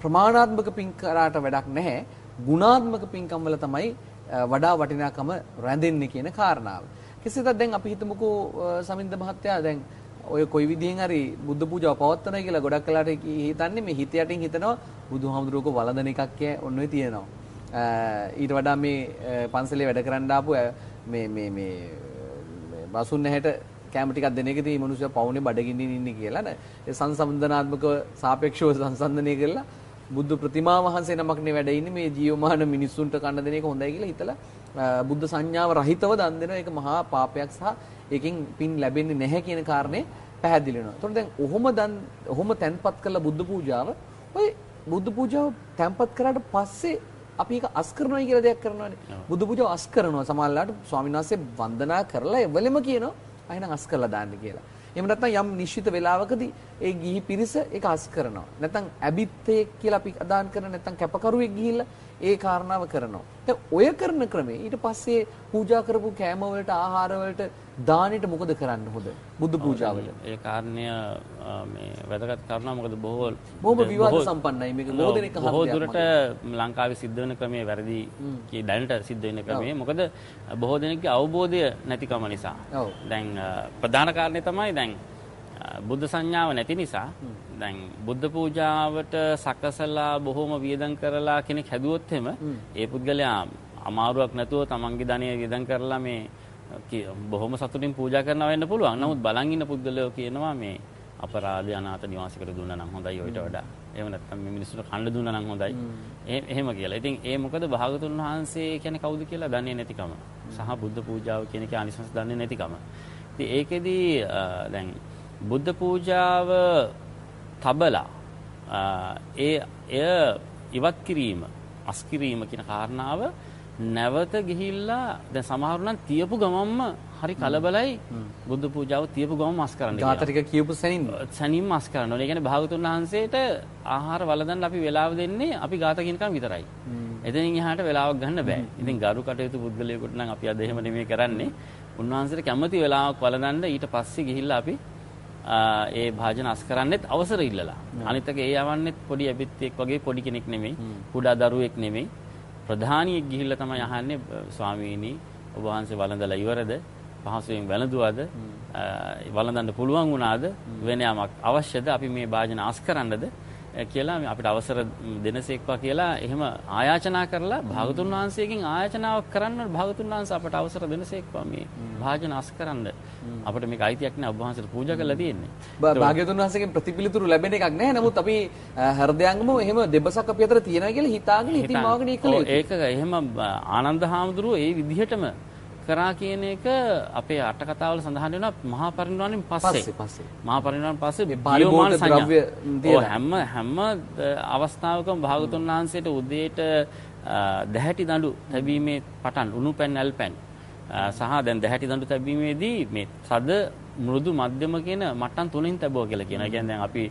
ප්‍රමාණාත්මක පින් කරාට වැඩක් නැහැ. ගුණාත්මක පින්කම් වල තමයි වඩා වටිනාකම රැඳෙන්නේ කියන කාරණාව. කෙසේද දැන් අපි හිතමුකෝ සමින්ද මහත්තයා දැන් ඔය කොයි විදිහෙන් හරි බුද්ධ පූජාව පවත්වනවා කියලා ගොඩක් කලාට හිතන්නේ මේ හිත යටින් හිතනවා බුදුහාමුදුරුවෝක වළඳන එකක් කිය ඔන්න ඔය තියෙනවා. ඊට වඩා මේ පන්සලේ වැඩ කරන්න ආපු මේ මේ මේ බසුන් නැහැට කැම ටිකක් දෙන එක ඉතින් මිනිස්සු පවුනේ බඩගින්නින් ඉන්නේ කියලා නේ. ඒ සංසන්දනාත්මකව සාපේක්ෂව සංසන්දනය කරලා බුද්ධ ප්‍රතිමා වහන්සේ නමක් නේ වැඩ ඉන්නේ මේ ජීවමාන මිනිස්සුන්ට කන්න දෙන එක හොඳයි කියලා හිතලා බුද්ධ සංඥාව රහිතව දන් දෙනවා ඒක මහා පාපයක් සහ ඒකෙන් පින් ලැබෙන්නේ නැහැ කියන කාරණේ පැහැදිලි වෙනවා. එතකොට දැන් ඔහොම දන් ඔහොම තැන්පත් කරලා බුද්ධ පූජාව ඔය බුද්ධ පූජාව තැන්පත් කරාට පස්සේ අපි ඒක අස් කරනවා කියලා දෙයක් කරනවානේ. බුදු පූජාව අස් කරනවා සමහරලාට ස්වාමීන් වහන්සේ වන්දනා කරලා එවලෙම කියනවා අයනම් අස් කරලා දාන්න කියලා. එහෙම නැත්නම් යම් නිශ්චිත වේලාවකදී ඒ ගිහි පිරිස ඒක අස් කරනවා. නැත්නම් ඇබිත්තේ කියලා අපි අදාන් කරන නැත්නම් කැපකරුවෙක් ගිහිල්ලා ඒ කාරණාව කරනවා. දැන් ඔය කරන ක්‍රමේ ඊට පස්සේ පූජා කරපු කෑම වලට ආහාර වලට දානෙට මොකද කරන්න හොඳ? බුද්ධ පූජාවල. ඒ කාරණය මේ වැදගත් කාරණා මොකද බොහෝ බොහොම විවාද සම්පන්නයි මේක බොහෝ දෙනෙක් අහන බොහෝ දුරට ලංකාවේ සිද්ධ වෙන ක්‍රමයේ වැරදි කී දැනට සිද්ධ වෙන ක්‍රමයේ මොකද බොහෝ දෙනෙක්ගේ අවබෝධය නැතිකම නිසා. ඔව්. දැන් ප්‍රධාන කාරණේ තමයි දැන් බුද්ධ සංඥාව නැති නිසා දැන් බුද්ධ පූජාවට සකසලා බොහොම වියදම් කරලා කෙනෙක් හැදුවොත් එහෙම ඒ පුද්ගලයා අමාරුවක් නැතුව තමන්ගේ ධනය වියදම් කරලා මේ කි- බොහොම සතුටින් පූජා කරනවා වෙන්න පුළුවන්. නමුත් බලන් ඉන්න පුද්ගලයෝ කියනවා මේ අපරාධය අනාථ නිවාසිකට දුන්නා නම් හොඳයි ඔයිට වඩා. එහෙම නැත්නම් මේ මිනිස්සුන්ට කන්න දුන්නා නම් හොඳයි. එහෙ- එහෙම කියලා. ඉතින් ඒ මොකද භාගතුන් වහන්සේ කියන්නේ කවුද කියලා දන්නේ නැතිකම. සහ බුද්ධ පූජාව කියන එකේ අනිසංස දන්නේ නැතිකම. ඉතින් ඒකෙදි දැන් බුද්ධ පූජාව තබලා ඒ එය ඉවත් කිරීම, අස් කිරීම කියන කාරණාව නැවත ගිහිල්ලා දැන් සමහරු නම් තියපු ගමන්ම හරි කලබලයි බුද්ධ පූජාව තියපු ගමන්ම අස් කරන්න ටික කියපු සැනින් සැනින් මස් කරන්න ඕනේ. ඒ කියන්නේ භාගතුන් වහන්සේට ආහාර වළඳන්න අපි වෙලාව දෙන්නේ අපි ගාත කිනකම් විතරයි. එතනින් එහාට වෙලාවක් ගන්න බෑ. ඉතින් ගරු කටයුතු පුද්ගලයෙකුට නම් අපි අද එහෙම නෙමෙයි කරන්නේ. උන්වහන්සේට කැමති වෙලාවක් වළඳන්න ඊට පස්සේ ගිහිල්ලා අපි ඒ භාජන අස් කරන්නෙත් අවසර ඉල්ලලා. අනිත් එක ඒ යවන්නෙත් පොඩි ඇබිත්තියෙක් වගේ පොඩි කෙනෙක් නෙමෙයි. කුඩා දරුවෙක් නෙමෙයි. ප්‍රධානියෙක් ගිහිල්ලා තමයි අහන්නේ ස්වාමීනි ඔබ වහන්සේ වළඳලා ඉවරද? පහසුවෙන් වැළඳුවද? වළඳන්න පුළුවන් වුණාද? වෙන යමක් අවශ්‍යද? අපි මේ භාජන අස් කරන්නද? කියලා අපිට අවසර දෙනසේක්වා කියලා එහෙම ආයාචනා කරලා භාගතුන් වහන්සේගෙන් ආයාචනාවක් කරන්න භාගතුන් වහන්සේ අපට අවසර දෙනසේක්වා මේ භාජන අස් කරන්න. අපිට මේක අයිතියක් නෑ ඔබ වහන්සේට පූජා කරලා තියෙන්නේ. භාග්‍යවතුන් වහන්සේගෙන් ප්‍රතිපිලිතුරු ලැබෙන එකක් නැහැ. නමුත් අපි හෘදයාංගම එහෙම දෙබසක් අපි අතර තියෙනවා කියලා හිතාගෙන ඉතින් ඉකල ඔව්, ඒක එහෙම ආනන්ද හාමුදුරුවෝ ඒ විදිහටම කරා කියන එක අපේ අට කතාවල සඳහන් වෙනවා මහා පරිනිර්වාණයෙන් පස්සේ. පස්සේ. මහා පරිනිර්වාණ පස්සේ සංඥා. ද්‍රව්‍ය හැම හැම අවස්ථාවකම භාගතුන් වහන්සේට උදේට දැහැටි දඬු තැබීමේ පටන් උණු පැන් ඇල් පැන් සහ දැන් දැහැටි දඬු තැබීමේදී මේ තද මෘදු මධ්‍යම කියන මට්ටම් තුනෙන් තැබුවා කියලා කියනවා. ඒ කියන්නේ දැන් අපි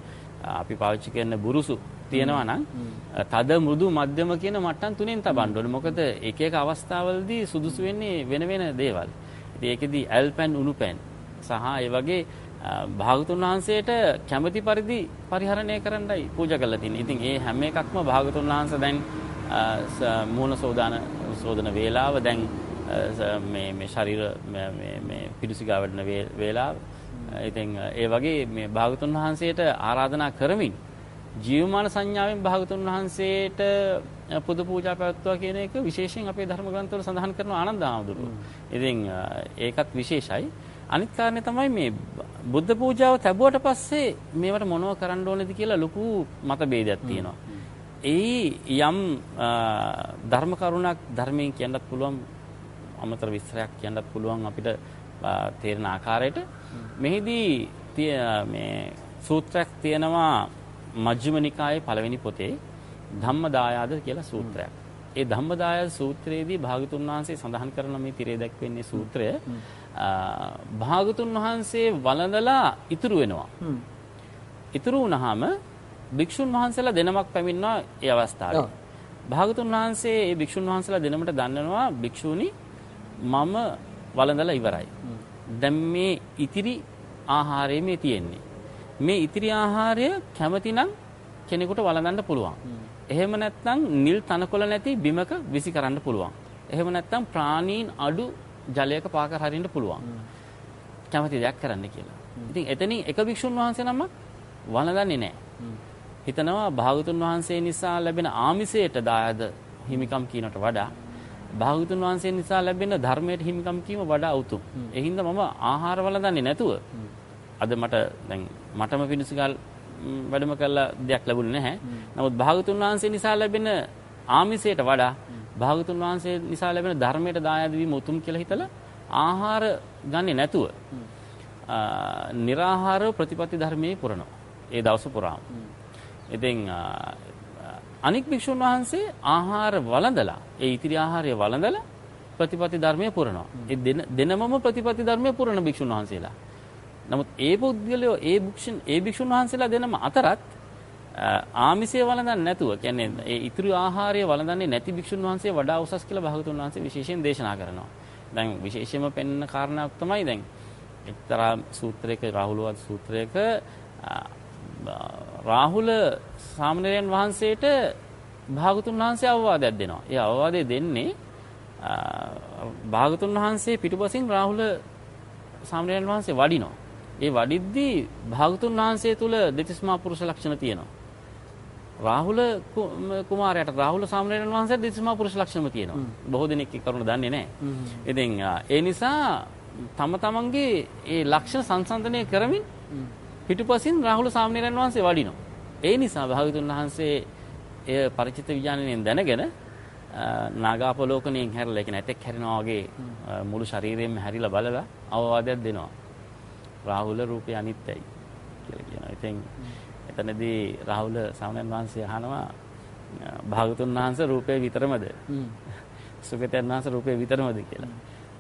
අපි පාවිච්චි කරන බුරුසු තියෙනවා නම් තද මෘදු මධ්‍යම කියන මට්ටම් තුනෙන් තබන්න ඕනේ. මොකද එක එක අවස්ථාවලදී සුදුසු වෙන්නේ වෙන වෙන දේවල්. ඉතින් ඒකෙදි ඇල් පැන් උණු පැන් සහ ඒ වගේ භාගතුන් වහන්සේට කැමැති පරිදි පරිහරණය කරන්නයි පූජා කරලා තියෙන්නේ. ඉතින් ඒ හැම එකක්ම භාගතුන් වහන්සේ දැන් මූණ සෝදාන සෝදන වේලාව දැන් මේ මේ ශරීර මේ- මේ මේ පිඩුසිගා වැඩන වේ- වේලාව. ඉතින් ඒ වගේ මේ භාගතුන් වහන්සේට ආරාධනා කරමින් ජීවමාන සංඥාවෙන් භාගතුන් වහන්සේට පුද පූජා පැවැත්වුවා කියන එක විශේෂයෙන් අපේ ධර්ම ග්‍රන්ථවල සඳහන් කරන ආනන්ද හාමුදුරුවෝ. ඉතින් ඒකත් විශේෂයි. අනිත් කාරණේ තමයි මේ බුද්ධ පූජාව ලැබුවට පස්සේ මේවට මොනව කරන්න ඕනේද කියලා ලොකු මතභේදයක් තියෙනවා. ඒ යම් ධර්ම කරුණක් ධර්මයෙන් කියන්නත් පුළුවන් අමතර විස්තරයක් කියන්නත් පුළුවන් අපිට තේරෙන ආකාරයට මෙහිදී මේ සූත්‍රයක් තියෙනවා මජ්ක්‍ධිම නිකායේ පළවෙනි පොතේ ධම්මදායාද කියලා සූත්‍රයක්. ඒ ධම්මදායාද සූත්‍රයේදී භාගතුන් වහන්සේ සඳහන් කරන මේ තිරේ දැක්වෙන්නේ සූත්‍රය භාගතුන් වහන්සේ වළඳලා ඉතුරු වෙනවා. ඉතුරු වුණාම භික්ෂුන් වහන්සේලා දෙනමක් පැමිණෙනවා ඒ අවස්ථාවේ. භාගතුන් වහන්සේ ඒ භික්ෂුන් වහන්සේලා දෙනමට දන්නනවා භික්ෂූනි මම වළඳලා ඉවරයි. දැන් මේ ඉතිරි ආහාරය මේ තියෙන්නේ. මේ ඉතිරි ආහාරය කැමතිනම් කෙනෙකුට වළඳන්න පුළුවන්. එහෙම නැත්නම් නිල් තනකොළ නැති බිමක විසි කරන්න පුළුවන්. එහෙම නැත්නම් ප්‍රාණීන් අඩු ජලයක පාක හරින්න පුළුවන්. කැමති දෙයක් කරන්න කියලා. ඉතින් එතනින් එක භික්ෂුන් වහන්සේ නමක් වළඳන්නේ නැහැ. හිතනවා භාගතුන් වහන්සේ නිසා ලැබෙන ආමිසයට දායද හිමිකම් කියනට වඩා භාගතුන් වහන්සේ නිසා ලැබෙන ධර්මයට හිමිකම් කීම වඩා උතුම්. ඒ හින්දා මම ආහාර වළඳන්නේ නැතුව අද මට දැන් මටම පිණිසුගල් ම්, වැඩම කළා දෙයක් ලැබුණේ නැහැ. නමුත් භාගතුන් වහන්සේ නිසා ලැබෙන ආමිසයට වඩා භාගතුන් වහන්සේ නිසා ලැබෙන ධර්මයට දායාද වීම උතුම් කියලා හිතලා ආහාර ගන්නේ නැතුව निराහාරව ප්‍රතිපත්ති ධර්මයේ පුරනවා. ඒ දවස පුරාම. ඉතින් අනික් භික්ෂුන් වහන්සේ ආහාර වළඳලා ඒ ඉතිරි ආහාරය වළඳලා ප්‍රතිපත්ති ධර්මයේ පුරනවා. ඒ දෙන දෙනමම ප්‍රතිපත්ති ධර්මයේ පුරන භික්ෂුන් වහන්සේලා. නමුත් ඒ පුද්ගලයෝ ඒ භික්ෂුන් ඒ භික්ෂුන් වහන්සේලා දෙනම අතරත් ආමිසය වළඳන්නේ නැතුව කියන්නේ ඒ ඉතුරු ආහාරය වළඳන්නේ නැති භික්ෂුන් වහන්සේ වඩා උසස් කියලා භාගතුන් වහන්සේ විශේෂයෙන් දේශනා කරනවා. දැන් විශේෂයෙන්ම පෙන්වන කාරණාවක් තමයි දැන් එක්තරා සූත්‍රයක රාහුලවත් සූත්‍රයක රාහුල සාමණේරයන් වහන්සේට භාගතුන් වහන්සේ අවවාදයක් දෙනවා. ඒ අවවාදය දෙන්නේ භාගතුන් වහන්සේ පිටුපසින් රාහුල සාමණේරයන් වහන්සේ වඩිනවා. ඒ වඩිද්දී භාගතුන් වහන්සේ තුල දෙතිස්මා පුරුෂ ලක්ෂණ තියෙනවා. රාහුල කුමාරයාට රාහුල සාමණේරයන් වහන්සේට දෙතිස්මා පුරුෂ ලක්ෂණම තියෙනවා. බොහෝ දෙනෙක් ඒ කරුණ දන්නේ නැහැ. ඉතින් ඒ නිසා තම තමන්ගේ ඒ ලක්ෂණ සංසන්දනය කරමින් පිටුපසින් රාහුල සාමණේරයන් වහන්සේ වඩිනවා. ඒ නිසා භාගතුන් වහන්සේ එය ಪರಿචිත විඥාණයෙන් දැනගෙන නාගාපලෝකණයෙන් හැරලා ඒක නැතෙක් හැරෙනවා වගේ මුළු ශරීරයෙන්ම හැරිලා බලලා අවවාදයක් දෙනවා. රාහුල රූපේ අනිත්‍යයි කියලා කියනවා. ඉතින් එතනදී රාහුල සාමණේර වහන්සේ අහනවා භාගතුන් වහන්සේ රූපේ විතරමද? සුගතයන් වහන්සේ රූපේ විතරමද කියලා.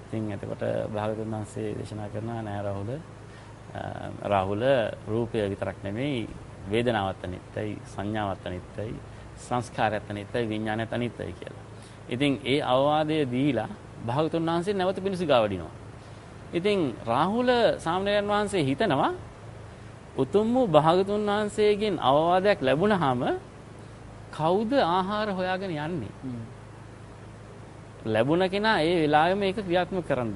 ඉතින් එතකොට භාගතුන් වහන්සේ දේශනා කරනවා නෑ රාහුල රාහුල රූපය විතරක් නෙමෙයි වේදනාවත් අනිත්‍යයි සංඥාවත් අනිත්‍යයි සංස්කාරයත් අනිත්‍යයි විඥානයත් අනිත්‍යයි කියලා. ඉතින් ඒ අවවාදය දීලා භාගතුන් වහන්සේ නැවත පිණිසු ගාවඩිනවා. ඉතින් රාහුල සාමණේරයන් වහන්සේ හිතනවා උතුම් වූ භාගතුන් වහන්සේගෙන් අවවාදයක් ලැබුණාම කවුද ආහාර හොයාගෙන යන්නේ? ලැබුණ කෙනා ඒ වෙලාවෙම ඒක ක්‍රියාත්මක කරන්න.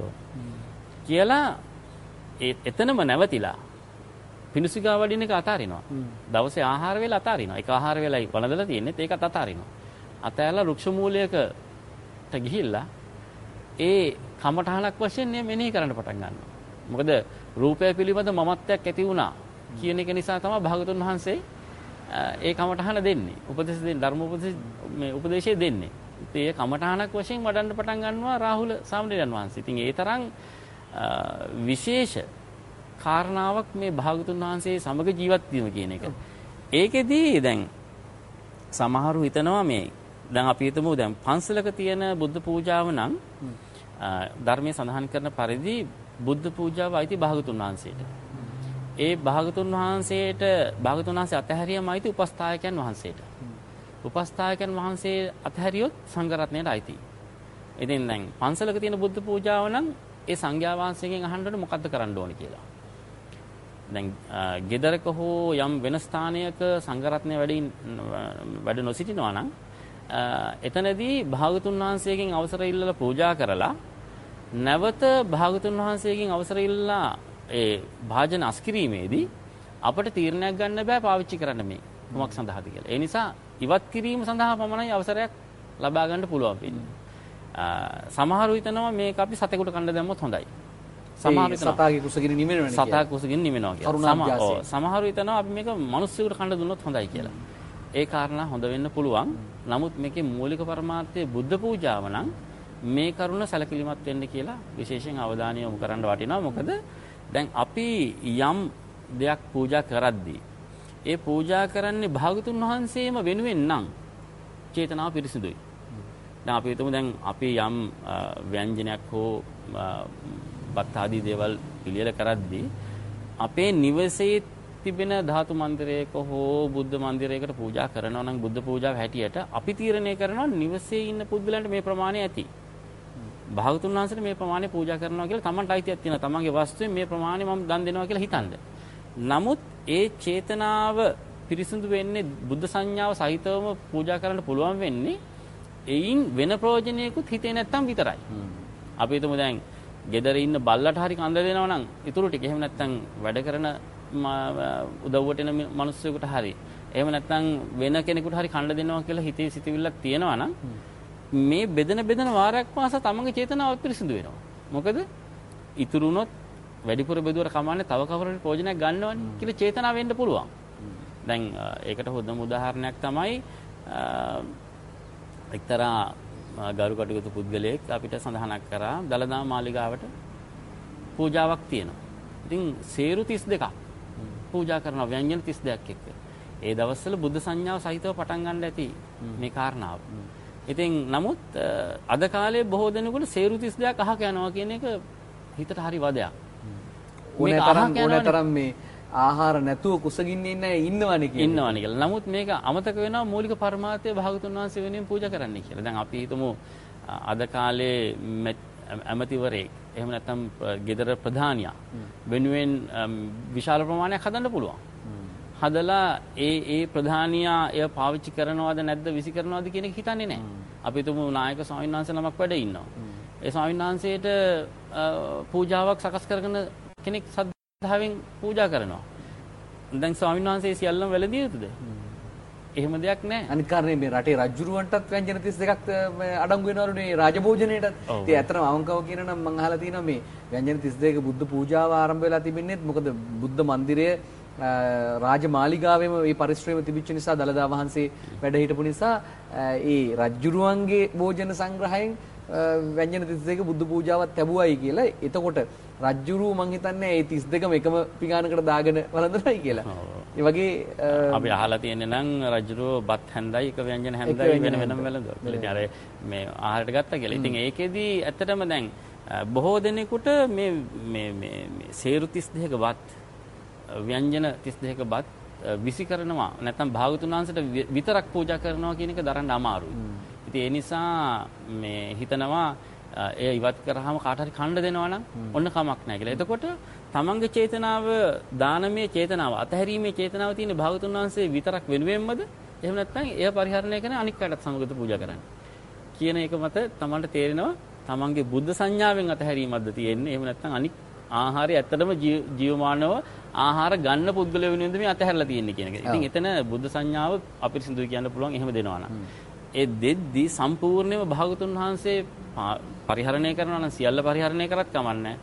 කියලා එතනම නැවතිලා පිණුසිගා වඩින එක අතාරිනවා. දවසේ ආහාර වේල අතාරිනවා. ඒක ආහාර වේලයි වළඳලා තියෙන්නේ ඒකත් අතාරිනවා. අතෑරලා රුක්ෂ මූලයකට ගිහිල්ලා ඒ කමඨහනක් වශයෙන් මෙනෙහි කරන්න පටන් ගන්නවා. මොකද රූපය පිළිබඳ මමත්වයක් ඇති වුණා කියන එක නිසා තමයි භාගතුන් වහන්සේ ඒ කමඨහන දෙන්නේ. උපදේශ දෙන්නේ ධර්ම උපදේශ මේ උපදේශය දෙන්නේ. ඉතින් ඒ කමඨහනක් වශයෙන් වඩන්න පටන් ගන්නවා රාහුල සාමණේරයන් වහන්සේ. ඉතින් ඒ තරම් විශේෂ කාරණාවක් මේ භාගතුන් වහන්සේ සමග ජීවත් වීම කියන එක. ඒකෙදී දැන් සමහරු හිතනවා මේ දැන් අපි හිතමු දැන් පන්සලක තියෙන බුද්ධ පූජාව නම් ධර්මයේ සඳහන් කරන පරිදි බුද්ධ පූජාව අයිති භාගතුන් වහන්සේට. ඒ භාගතුන් වහන්සේට භාගතුන් වහන්සේ අතහැරියම අයිති උපස්ථායකයන් වහන්සේට. උපස්ථායකයන් වහන්සේ අතහැරියොත් සංඝරත්නයට අයිති. ඉතින් දැන් පන්සලක තියෙන බුද්ධ පූජාව නම් ඒ සංඝයා වහන්සේගෙන් අහන්න ඕනේ මොකද්ද කරන්න ඕනේ කියලා. දැන් ගෙදරක හෝ යම් වෙන ස්ථානයක සංඝරත්නය වැඩි වැඩ නොසිටිනවා නම් එතනදී භාගතුන් වහන්සේගෙන් අවසර ඉල්ලලා පූජා කරලා නැවත භාගතුන් වහන්සේගෙන් අවසර ඉල්ලලා ඒ භාජන අස්කිරීමේදී අපට තීරණයක් ගන්න බෑ පාවිච්චි කරන්න මේ කුමක් සඳහාද කියලා. ඒ නිසා ඉවත් කිරීම සඳහා පමණයි අවසරයක් ලබා ගන්න පුළුවන් වෙන්නේ. සමහරු හිතනවා මේක අපි සතෙකුට කන්න දැම්මොත් හොඳයි. සමහර සතාගේ කුසගිනි නිවෙනවා කියලා. සතා කුසගිනි නිවෙනවා කියලා. සමහරු හිතනවා අපි මේක මිනිස්සුන්ට කන්න දුන්නොත් හොඳයි කියලා. ඒ කාරණා හොඳ වෙන්න පුළුවන්. නමුත් මේකේ මූලික පරමාර්ථය බුද්ධ පූජාව නම් මේ කරුණ සැලකිලිමත් වෙන්න කියලා විශේෂයෙන් අවධානය යොමු කරන්න වටිනවා. මොකද දැන් අපි යම් දෙයක් පූජා කරද්දී ඒ පූජා කරන්නේ භාගතුන් වහන්සේම වෙනුවෙන් නම් චේතනාව පිරිසිදුයි. දැන් අපි හිතමු දැන් අපි යම් ව්‍යංජනයක් හෝ බත් ආදී දේවල් පිළියෙල කරද්දී අපේ නිවසේ තිබෙන ධාතු මන්දිරයක හෝ බුද්ධ මන්දිරයකට පූජා කරනවා නම් බුද්ධ පූජාව හැටියට අපි තීරණය කරනවා නිවසේ ඉන්න පුද්ගලයන්ට මේ ප්‍රමාණය ඇති. භාගතුන් වහන්සේට මේ ප්‍රමාණය පූජා කරනවා කියලා Tamanට අයිතියක් තියෙනවා. Tamanගේ වස්තුවෙන් මේ ප්‍රමාණය මම දන් දෙනවා කියලා හිතන්න. නමුත් ඒ චේතනාව පිරිසිදු වෙන්නේ බුද්ධ සංඥාව සහිතවම පූජා කරන්න පුළුවන් වෙන්නේ එයින් වෙන ප්‍රයෝජනයකුත් හිතේ නැත්තම් විතරයි. අපි හිතමු දැන් ගෙදර ඉන්න බල්ලට හරි කඳ දෙනවා නම් ඉතුරු ටික. එහෙම නැත්තම් වැඩ කරන උදව්වට එන මිනිස්සුෙකුට හරි. එහෙම නැත්තම් වෙන කෙනෙකුට හරි කණ්ඩ දෙනවා කියලා හිතේ සිතවිල්ලක් තියෙනවා නම් මේ බෙදෙන බෙදෙන වාරයක් පාසා තමන්ගේ චේතනාව පිරිසිදු වෙනවා. මොකද ඉතුරු වුණොත් වැඩිපුර බෙදුවට කමන්නේ තව කවුරුහරි ප්‍රයෝජනයක් ගන්නවනේ කියලා චේතනාව වෙන්න පුළුවන්. දැන් ඒකට හොඳම උදාහරණයක් තමයි එක්තරා ගරු කටයුතු පුද්ගලයෙක් අපිට සඳහනක් කරා දලදා මාලිගාවට පූජාවක් තියෙනවා. ඉතින් සේරු 32ක් පූජා කරන ව්‍යංජන 32ක් එක්ක. ඒ දවස්වල බුද්ධ සංඥාව සහිතව පටන් ගන්න ඇති මේ කාරණාව. ඉතින් නමුත් අද කාලේ බොහෝ දෙනෙකුට සේරු 32ක් අහක යනවා කියන එක හිතට හරි වදයක්. ඕනෑ තරම් ඕනෑ තරම් මේ ආහාර නැතුව කුසගින්නේ අය ඉන්නවනේ කියන්නේ. ඉන්නවනේ කියලා. නමුත් මේක අමතක වෙනවා මූලික පරමාර්ථය භාගතුන් වහන්සේ වෙනුවෙන් පූජා කරන්න කියලා. දැන් අපි හිතමු අද කාලේ ඇමතිවරයෙක් එහෙම නැත්නම් ගෙදර ප්‍රධානියා වෙනුවෙන් විශාල ප්‍රමාණයක් හදන්න පුළුවන්. හදලා ඒ ඒ ප්‍රධානියා එය පාවිච්චි කරනවද නැද්ද විසි කරනවද කියන එක හිතන්නේ නැහැ. අපි තුමු නායක ස්වාමීන් වහන්සේ නමක් වැඩ ඉන්නවා. ඒ ස්වාමීන් වහන්සේට පූජාවක් සකස් කරගෙන කෙනෙක් සද්ධාවෙන් පූජා කරනවා. දැන් ස්වාමීන් වහන්සේ සියල්ලම වැළඳිය යුතුද? එහෙම දෙයක් නැහැ. අනිත් කාරණේ මේ රටේ රජුරුවන්ටත් ව්‍යංජන 32ක් අඩංගු වෙනවලුනේ රාජභෝජනයේටත්. ඉතින් ඇත්තටම අවංකව කියන නම් මම අහලා තියෙනවා මේ ව්‍යංජන 32ක බුද්ධ පූජාව ආරම්භ වෙලා තිබෙන්නේ මොකද බුද්ධ මන්දිරය රාජමාලිගාවෙම මේ පරිශ්‍රයම තිබිච්ච නිසා දලදා වහන්සේ වැඩ හිටපු නිසා ඒ රජ්ජුරුවන්ගේ භෝජන සංග්‍රහයෙන් ව්‍යංජන 32ක බුද්ධ පූජාවක් ලැබුවයි කියලා. එතකොට රජ්ජුරුව මං හිතන්නේ ඒ 32ම එකම පිඟානකට දාගෙන වළඳනයි කියලා. ඒ වගේ අපි අහලා තියෙන්නේ නම් රජ්ජුරුව බත් හැන්දයි එක ව්‍යංජන හැන්දයි වෙන වෙනම වළඳුවා. ඉතින් අර මේ ආහාරයට ගත්තා කියලා. ඉතින් ඒකෙදි ඇත්තටම දැන් බොහෝ දෙනෙකුට මේ මේ මේ සේරු 32ක බත් ව්‍යංජන 32ක බත් විසි කරනවා නැත්නම් භාගතුන් වහන්සේට විතරක් පූජා කරනවා කියන එක දරන්න අමාරුයි. ඉතින් ඒ නිසා මේ හිතනවා එය ඉවත් කරාම කාට හරි කණ්ඩ දෙනවා නම් ඔන්න කමක් නැහැ කියලා. එතකොට තමන්ගේ චේතනාව දානමය චේතනාව අතහැරීමේ චේතනාව තියෙන භාගතුන් වහන්සේ විතරක් වෙනුවෙන්මද එහෙම නැත්නම් එය පරිහරණය කරන අනික් අයටත් සමගත පූජා කරන්න. කියන එක මත තමන්ට තේරෙනවා තමන්ගේ බුද්ධ සංඥාවෙන් අතහැරීමක්ද තියෙන්නේ. එහෙම නැත්නම් අනික් ආහාරය ඇත්තටම ජීවමානව ආහාර ගන්න පුද්ගලය වෙනුවෙන්ද මේ අතහැරලා තියෙන්නේ කියන එක. ඉතින් එතන බුද්ධ සංඥාව අපිරිසිදුයි කියන්න පුළුවන් එහෙම දෙනවා නම්. ඒ දෙද්දි සම්පූර්ණයෙන්ම භාගතුන් වහන්සේ පරිහරණය කරනවා නම් සියල්ල පරිහරණය කරත් කමන්නේ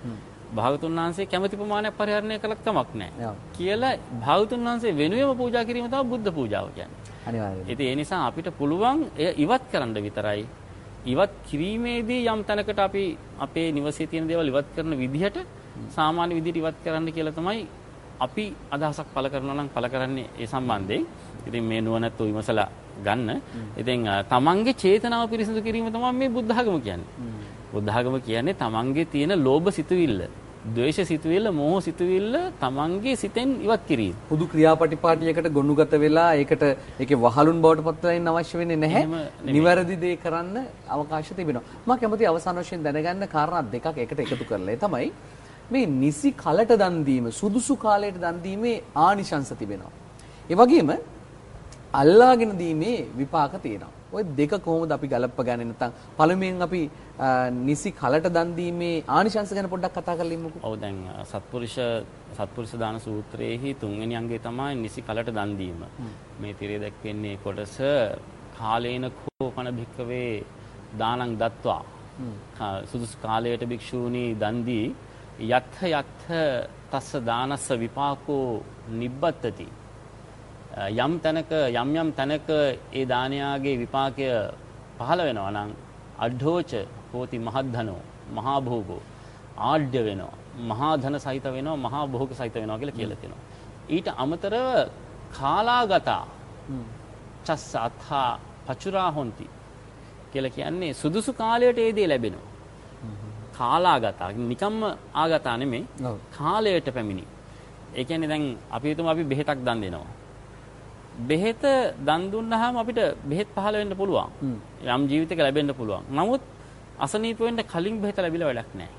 භාගතුන් වහන්සේ කැමති ප්‍රමාණයක් පරිහරණය කළත් කමක් නැහැ. කියලා භාගතුන් වහන්සේ වෙනුවෙන්ම පූජා කිරීම තමයි බුද්ධ පූජාව කියන්නේ. අනිවාර්යයෙන්. ඉතින් ඒ නිසා අපිට පුළුවන් එය ඉවත් කරන්න විතරයි. ඉවත් කිරීමේදී යම් තැනකට අපි අපේ නිවසේ තියෙන දේවල් ඉවත් කරන විදිහට සාමාන්‍ය විදිහට ඉවත් කරන්න කියලා තමයි අපි අදහසක් පළ කරනවා නම් පළ කරන්නේ ඒ සම්බන්ධයෙන්. ඉතින් මේ නුවණැත්තෝ විමසලා ගන්න. ඉතින් තමන්ගේ චේතනාව පිරිසිදු කිරීම තමයි මේ බුද්ධ ධර්ම කියන්නේ. බුද්ධ ධර්ම කියන්නේ තමන්ගේ තියෙන ලෝභ සිතුවිල්ල, ද්වේෂ සිතුවිල්ල, මෝහ සිතුවිල්ල තමන්ගේ සිතෙන් ඉවත් කිරීම. පුදු ක්‍රියාපටිපාටියකට ගොනුගත වෙලා ඒකට ඒකේ වහලුන් බවට පත් වෙන්න අවශ්‍ය වෙන්නේ නැහැ. නිවැරදි දේ කරන්න අවකාශ තිබෙනවා. මම කැමති අවසාන වශයෙන් දැනගන්න කාරණා දෙකක් එකට එකතු කරලා තමයි මේ නිසි කලට දන් දීම සුදුසු කාලයට දන් දීමේ ආනිශංස තිබෙනවා. ඒ වගේම අල්ලාගෙන දීමේ විපාක තියෙනවා. ওই දෙක කොහොමද අපි ගලප්පගන්නේ නැත්නම් පළමුවෙන් අපි නිසි කලට දන් දීමේ ආනිශංස ගැන පොඩ්ඩක් කතා කරලා ඉමුකෝ. ඔව් දැන් සත්පුරුෂ සත්පුරුෂ දාන සූත්‍රයේහි තුන්වෙනි අංගය තමයි නිසි කලට දන් දීම. මේ tire දැක්වෙන්නේ කොටස කාලේන කෝපන භික්කවේ දානං දත්වා. සුදුසු කාලයට භික්ෂූනි දන් දී යත්ථ යත්ථ තස්ස දානස්ස විපාකෝ නිබ්බත්තති යම් තැනක යම් යම් තැනක ඒ දානයාගේ විපාකය පහළ වෙනවා නම් අඩ්ඩෝච හෝති මහද්ධනෝ මහා භෝගෝ ආඩ්‍ය වෙනවා මහා ධන සහිත වෙනවා මහා භෝග සහිත වෙනවා කියලා කියලා තියෙනවා. ඊට අමතරව කාලාගතා චස්ස අත්හා පචුරා හොಂತಿ කියලා කියන්නේ සුදුසු කාලයට ඒ දේ ලැබෙනවා. කාලාගතා නිකම්ම ආගතා නෙමෙයි කාලයට පැමිණි. ඒ කියන්නේ දැන් අපි හිතමු අපි බෙහෙතක් දන් දෙනවා. බෙහෙත දන් දුන්නාම අපිට බෙහෙත් පහළ වෙන්න පුළුවන්. යම් ජීවිතයක ලැබෙන්න පුළුවන්. නමුත් අසනීප වෙන්න කලින් බෙහෙත ලැබිලා වැඩක් නැහැ.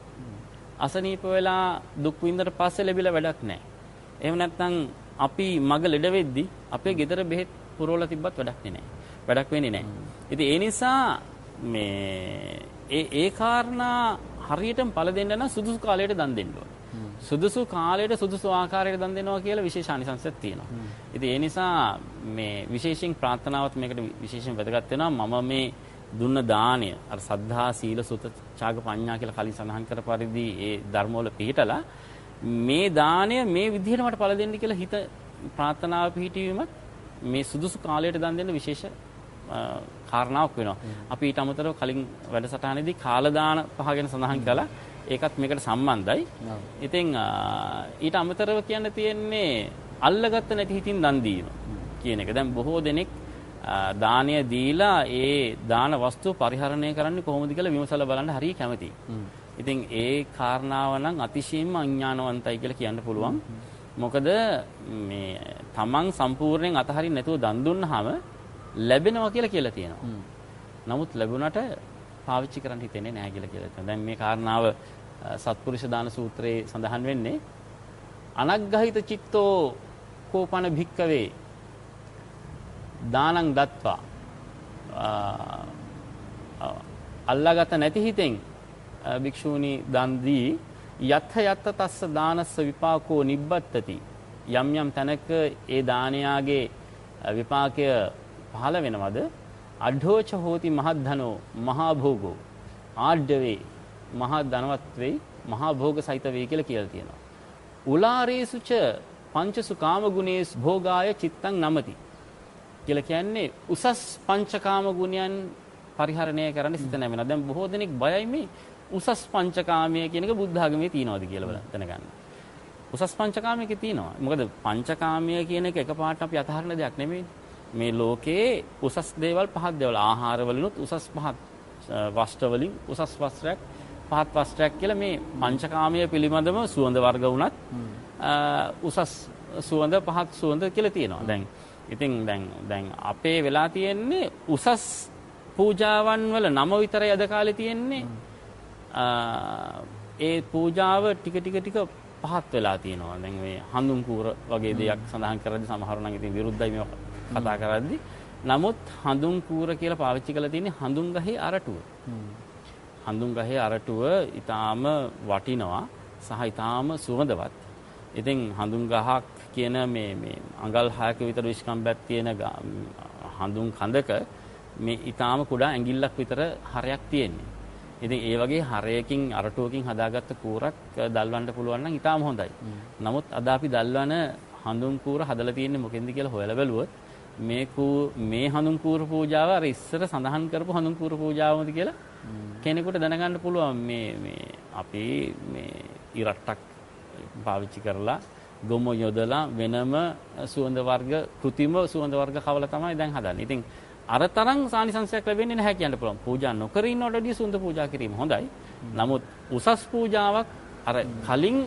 අසනීප වෙලා දුක් විඳලා පස්සේ ලැබිලා වැඩක් නැහැ. එහෙම නැත්නම් අපි මග ලෙඩ වෙද්දි අපේ ගෙදර බෙහෙත් පුරවලා තිබ්බත් වැඩක් නැහැ. වැඩක් වෙන්නේ නැහැ. ඉතින් ඒ නිසා මේ ඒ ඒ කාරණා හරියටම ඵල දෙන්න නම් සුදුසු කාලයට දන් දෙන්න ඕනේ. සුදුසු කාලයට සුදුසු ආකාරයට දන් දෙනවා කියලා විශේෂ අනිසංසයක් තියෙනවා. ඉතින් ඒ නිසා මේ විශේෂයෙන් ප්‍රාර්ථනාවත් මේකට විශේෂයෙන් වැදගත් වෙනවා. මම මේ දුන්න දාණය අර සද්ධා සීල සුත ඡාග පඤ්ඤා කියලා කලින් සඳහන් කර පරිදි ඒ ධර්මවල පිළිටලා මේ දාණය මේ විදිහට මට ඵල දෙන්න කියලා හිත ප්‍රාර්ථනාව පිහිටීමත් මේ සුදුසු කාලයට දන් දෙන්න විශේෂ කාරණාවක් වෙනවා. අපි ඊට අමතරව කලින් වැඩසටහනේදී කාලදාන පහ ගැන සඳහන් කළා. ඒකත් මේකට සම්බන්ධයි. ඉතින් ඊට අමතරව කියන්න තියෙන්නේ අල්ලගත්ත නැති හිතින් දන් දීම කියන එක. දැන් බොහෝ දෙනෙක් දානය දීලා ඒ දාන වස්තු පරිහරණය කරන්නේ කොහොමද කියලා විමසලා බලන්න හරිය කැමතියි. ඉතින් ඒ කාරණාව නම් අතිශයින්ම අඥානවන්තයි කියලා කියන්න පුළුවන්. මොකද මේ තමන් සම්පූර්ණයෙන් අතහරින්න නැතුව දන් දුන්නාම ලැබෙනවා කියලා කියලා තියෙනවා. නමුත් ලැබුණට පාවිච්චි කරන්න හිතෙන්නේ නැහැ කියලා කියලා තියෙනවා. දැන් මේ කාරණාව සත්පුරුෂ දාන සූත්‍රයේ සඳහන් වෙන්නේ අනග්ගහිත චිත්තෝ කෝපන භික්කවේ දානං දත්වා. අල්ලාගත නැති හිතෙන් භික්ෂූනි දන් දී යත්ථ යත්ත තස්ස දානස්ස විපාකෝ නිබ්බත්තති. යම් යම් තැනක ඒ දානයාගේ විපාකය පහළ වෙනවද? අඩ්ඩෝච හෝති මහද්ධනෝ මහා භෝගෝ ආඩ්‍ය වේ මහා ධනවත් වෙයි මහා භෝග සහිත වෙයි කියලා කියලා තියෙනවා. උලාරේසුච පංචසු කාම ගුණේස් භෝගාය චිත්තං නමති. කියලා කියන්නේ උසස් පංචකාම ගුණයන් පරිහරණය කරන්න සිත නැමෙනවා. දැන් බොහෝ දෙනෙක් බයයි මේ උසස් පංචකාමය කියන එක බුද්ධ ආගමේ තියනවාද කියලා බලන්න දැනගන්න. උසස් පංචකාමයක තියෙනවා. මොකද පංචකාමය කියන එක එකපාරට අපි අතහරින දෙයක් නෙමෙයි. මේ ලෝකේ උසස් දේවල් පහත් දේවල් ආහාර වලිනුත් උසස් පහත් වස්ත්‍ර වලින් උසස් වස්ත්‍රයක් පහත් වස්ත්‍රයක් කියලා මේ පංචකාමයේ පිළිබඳව සුවඳ වර්ග වුණත් උසස් සුවඳ පහත් සුවඳ කියලා තියෙනවා. දැන් ඉතින් දැන් දැන් අපේ වෙලා තියෙන්නේ උසස් පූජාවන් වල නම විතරයි අද කාලේ තියෙන්නේ. ඒ පූජාව ටික ටික ටික පහත් වෙලා තියෙනවා. දැන් මේ හඳුන් කූර වගේ දෙයක් සඳහන් කරද්දී සමහර නම් ඉතින් විරුද්ධයි මේක කතා කරද්දී. නමුත් හඳුන් කූර කියලා පාවිච්චි කරලා තියෙන්නේ හඳුන් ගහේ අරටුව. හඳුන් ගහේ අරටුව ඊටාම වටිනවා සහ ඊටාම සුවඳවත්. ඉතින් හඳුන් ගහක් කියන මේ මේ අඟල් 6ක විතර විශ්කම්බයක් තියෙන හඳුන් කඳක මේ ඊටාම කුඩා ඇඟිල්ලක් විතර හරයක් තියෙන්නේ. ඉතින් ඒ වගේ හරයකින් අරටුවකින් හදාගත්ත කූරක් දල්වන්න පුළුවන් නම් ඊටාම හොඳයි. නමුත් අද අපි දල්වන හඳුන් කූර හදලා තියෙන්නේ මොකෙන්ද කියලා හොයලා බැලුවොත් මේ මේ හඳුන් කූර පූජාව අර ඉස්සර සඳහන් කරපු හඳුන් කූර පූජාවමද කියලා කෙනෙකුට දැනගන්න පුළුවන් මේ මේ අපි මේ ඉරට්ටක් පාවිච්චි කරලා ගොම යොදලා වෙනම සුවඳ වර්ග කෘතිම සුවඳ වර්ග කවලා තමයි දැන් හදන්නේ. ඉතින් අර තරම් සානිසංශයක් ලැබෙන්නේ නැහැ කියන්න පුළුවන්. පූජා නොකර ඉන්නවට වඩා සුවඳ පූජා කිරීම හොඳයි. නමුත් උසස් පූජාවක් අර කලින්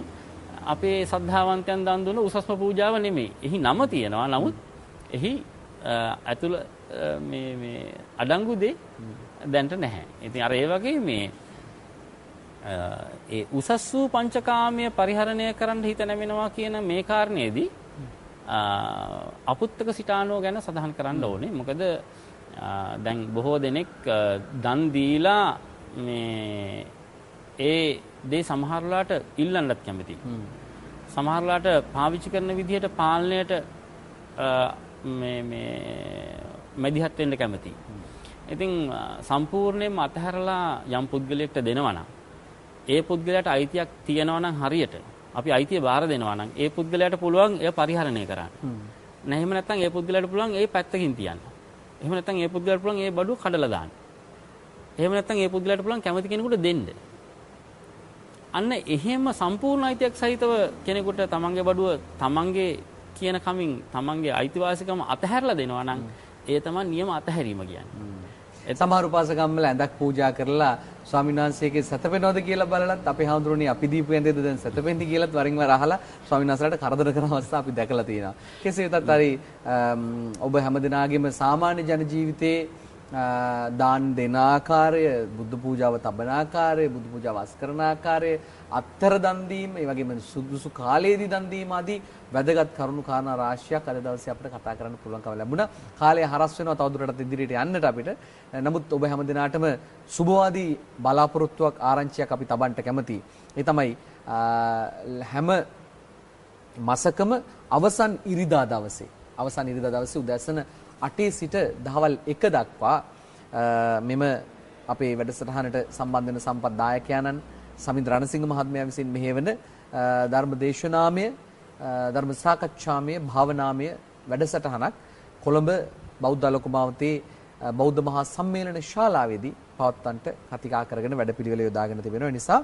අපේ සද්ධාවන්තයන් දන් දුන්න උසස්ම පූජාව නෙමෙයි. එහි නම තියෙනවා. නමුත් එහි ඇතුළ මේ මේ අඩංගු දෙ දැන්ට නැහැ. ඉතින් අර ඒ වගේ මේ ඒ උසස් වූ පංචකාමය පරිහරණය කරන්න හිත නැමෙනවා කියන මේ කාරණේදී අපුත්තක සිතානෝ ගැන සඳහන් කරන්න ඕනේ. මොකද දැන් බොහෝ දෙනෙක් දන් දීලා මේ ඒ දේ සමහරලාට ඉල්ලන්නත් කැමතියි. සමහරලාට පාවිච්චි කරන විදිහට පාලනයට මේ මේ මැදිහත් වෙන්න කැමතියි. ඉතින් සම්පූර්ණයෙන්ම අතහැරලා යම් පුද්ගලයෙක්ට දෙනවා නම් ඒ පුද්ගලයාට අයිතියක් තියෙනවා නම් හරියට අපි අයිතිය බාර දෙනවා නම් ඒ පුද්ගලයාට පුළුවන් එය පරිහරණය කරන්න. නැහිම නැත්නම් ඒ පුද්ගලයාට පුළුවන් ඒ පැත්තකින් තියන්න. එහෙම නැත්නම් ඒ පුද්ගලයාට පුළුවන් ඒ බඩුව කඩලා දාන්න. එහෙම නැත්නම් ඒ පුද්ගලයාට පුළුවන් කැමති කෙනෙකුට දෙන්න. අන්න එහෙම සම්පූර්ණ අයිතියක් සහිතව කෙනෙකුට තමන්ගේ බඩුව තමන්ගේ කියන කමින් තමන්ගේ අයිතිවාසිකම අතහැරලා දෙනවා නම් ඒ තමයි නියම අතහැරීම කියන්නේ. සමහර උපාසකම්මල ඇඳක් පූජා කරලා ස්වාමීන් වහන්සේගේ සැතපෙනවද කියලා බලලත් අපි හඳුරුනේ අපි දීපු ඇඳේද දැන් සැතපෙන්දි කියලාත් වරින් වර අහලා ස්වාමීන් වහන්සේලාට කරදර කරන අවස්ථා අපි දැකලා තියෙනවා. කෙසේ වෙතත් හරි ඔබ හැමදිනාගේම සාමාන්‍ය ජන ජීවිතයේ දාන් දෙන ආකාරය, බුද්ධ පූජාව තබන ආකාරය, බුද්ධ පූජාව අස් කරන ආකාරය, අත්තර දන් දීම, ඒ වගේම සුදුසු කාලයේදී දන් දීම ආදී වැදගත් කරුණු කාරණා රාශියක් අද දවසේ අපිට කතා කරන්න පුළුවන්කම ලැබුණා. කාලය හරස් වෙනවා තවදුරටත් ඉදිරියට යන්නට අපිට. නමුත් ඔබ හැම දිනාටම සුබවාදී බලාපොරොත්තුවක් ආරංචියක් අපි තබන්න කැමතියි. ඒ තමයි හැම මාසකම අවසන් ඉරිදා දවසේ අවසන් ඉරිදා දවසේ උදැසන 8 සිට දහවල් 1 දක්වා මෙම අපේ වැඩසටහනට සම්බන්ධ වෙන සම්පත් දායකයන්න් සමිඳ රණසිංහ මහත්මයා විසින් මෙහෙවන ධර්ම දේශනාමය ධර්ම සාකච්ඡාමය භාවනාමය වැඩසටහනක් කොළඹ බෞද්ධ ලකුමාවතේ බෞද්ධ මහා සම්මේලන ශාලාවේදී පවත්වන්නට කතිකා කරගෙන වැඩපිළිවෙල යොදාගෙන තිබෙනවා. ඒ නිසා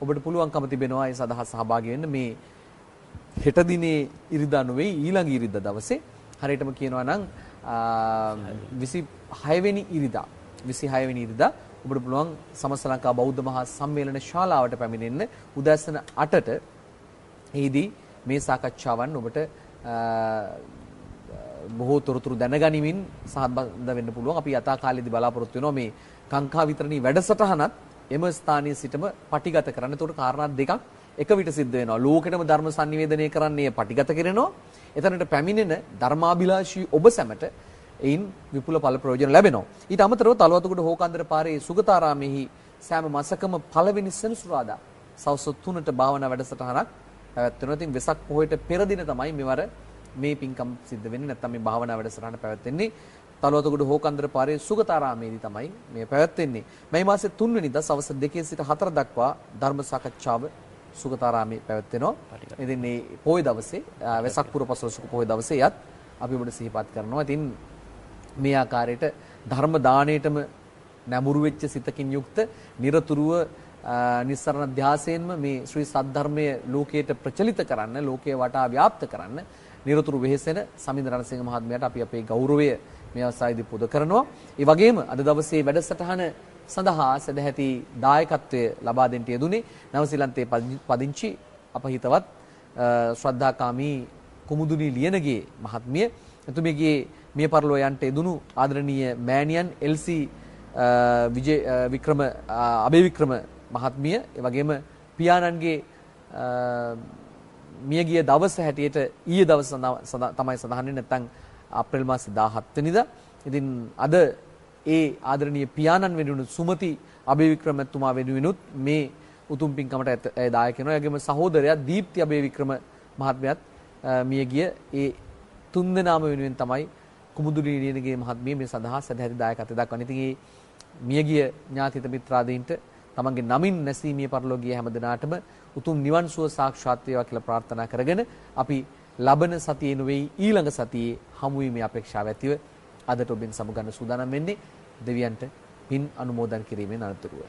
ඔබට පුළුවන්කම තිබෙනවා ඒ සඳහා සහභාගී වෙන්න මේ හෙට දිනේ ඉරිදා නෙවෙයි ඊළඟ ඉරිදා දවසේ හරියටම කියනවා නම් 26 වෙනි ඉරිදා 26 වෙනි ඉරිදා ඔබට පුළුවන් සමස්ත ලංකා බෞද්ධ මහා සම්මේලන ශාලාවට පැමිණෙන්න උදැසන 8ට එහිදී මේ සාකච්ඡාවන් ඔබට බොහෝ තොරතුරු දැනගනිමින් සහභාගී වෙන්න පුළුවන්. අපි යථාකාලයේදී බලාපොරොත්තු වෙනවා මේ කාංකා විතරණී වැඩසටහනත් එම ස්ථානයේ සිටම පටිගත කරන්න. ඒකට කාරණා දෙකක් එක විට සිද්ධ වෙනවා. ලෝකෙටම ධර්ම sannivedanaya කරන්නේ පටිගත කරනවා. එතනට පැමිණෙන ධර්මාභිලාෂී ඔබ සැමට එයින් විපුල ඵල ප්‍රයෝජන ලැබෙනවා. ඊට අමතරව තලවතුගොඩ හෝකන්දර පාරේ සුගතාරාමෙහි සෑම මාසකම පළවෙනි සෙනසුරාදා සවස් 3ට භාවනා වැඩසටහනක් පැවැත්වෙනවා. ඉතින් වෙසක් පොහොයට පෙර දින තමයි මෙවර මේ පින්කම් සිද්ධ වෙන්නේ නැත්නම් මේ භාවනා වැඩසටහන පැවැත්වෙන්නේ. තලවතුගොඩ හෝකන්දර පාරේ සුගතාරාමේදී තමයි මේ පැවැත්වෙන්නේ. මේ මාසේ 3 වෙනිදා සවස් 2 සිට 4 දක්වා ධර්ම සාකච්ඡාව සුගතාරාමේ පැවැත්වෙනවා. ඉතින් මේ පොය දවසේ වෙසක් පුර පසළොස්වක පොය දවසේ යත් අපි ඔබට සිහිපත් කරනවා. ඉතින් මේ ආකාරයට ධර්ම දාණයටම නැඹුරු වෙච්ච සිතකින් යුක්ත নিরතුරුව නිස්සරණ ධාසයෙන්ම මේ ශ්‍රී සද්ධර්මයේ ලෝකයට ප්‍රචලිත කරන්න ලෝකයේ වටා ව්‍යාප්ත කරන්න নিরතුරු වෙහෙසෙන සමිඳ රණසිංහ මහත්මයාට අපි අපේ ගෞරවය මේ අවස්ථාවේදී පුද කරනවා. ඒ වගේම අද දවසේ වැඩසටහන සඳහා සදැහැති දායකත්වය ලබා දෙන්න යෙදුනේ නවසීලන්තයේ පදිංචි අපහිතවත් ශ්‍රද්ධාකාමී කුමුදුනි ලියනගේ මහත්මිය එතුමියගේ මිය පරලෝ යන්ට යෙදුණු ආදරණීය මෑණියන් Elsie Wijewickrama Abeywickrama මහත්මිය ඒ වගේම පියාණන්ගේ මියගිය දවස හැටියට ඊයේ දවස තමයි සඳහන් වෙන්නේ නැත්නම් අප්‍රේල් මාසේ 17 වෙනිදා. ඉතින් අද ඒ ආදරණීය පියාණන් වෙනුණු සුමති අබේවික්‍රමතුමා වෙනුවෙනුත් මේ උතුම් පින්කමට දායක වෙනවා. එයාගේම සහෝදරයා දීප්ති අබේවික්‍රම මහත්මයාත් මියගිය ඒ තුන්දෙනාම වෙනුවෙන් තමයි කුමුදුලි ලියනගේ මහත්මිය මේ සඳහා සදහැති දායකත්වය දක්වන්නේ. ඉතින් මේ මියගිය ඥාතිත මිත්‍රාදීන්ට තමන්ගේ නමින් නැසීමේ පරිලෝකීය හැම දිනාටම උතුම් නිවන් සුව සාක්ෂාත් වේවා කියලා ප්‍රාර්ථනා කරගෙන අපි ලබන සතියේ නෙවෙයි ඊළඟ සතියේ හමු වීමේ අපේක්ෂාව ඇතිව අදට ඔබෙන් සමුගන්න සූදානම් වෙන්නේ දෙවියන්ට පින් අනුමෝදන් කිරීමෙන් අනතුරුව.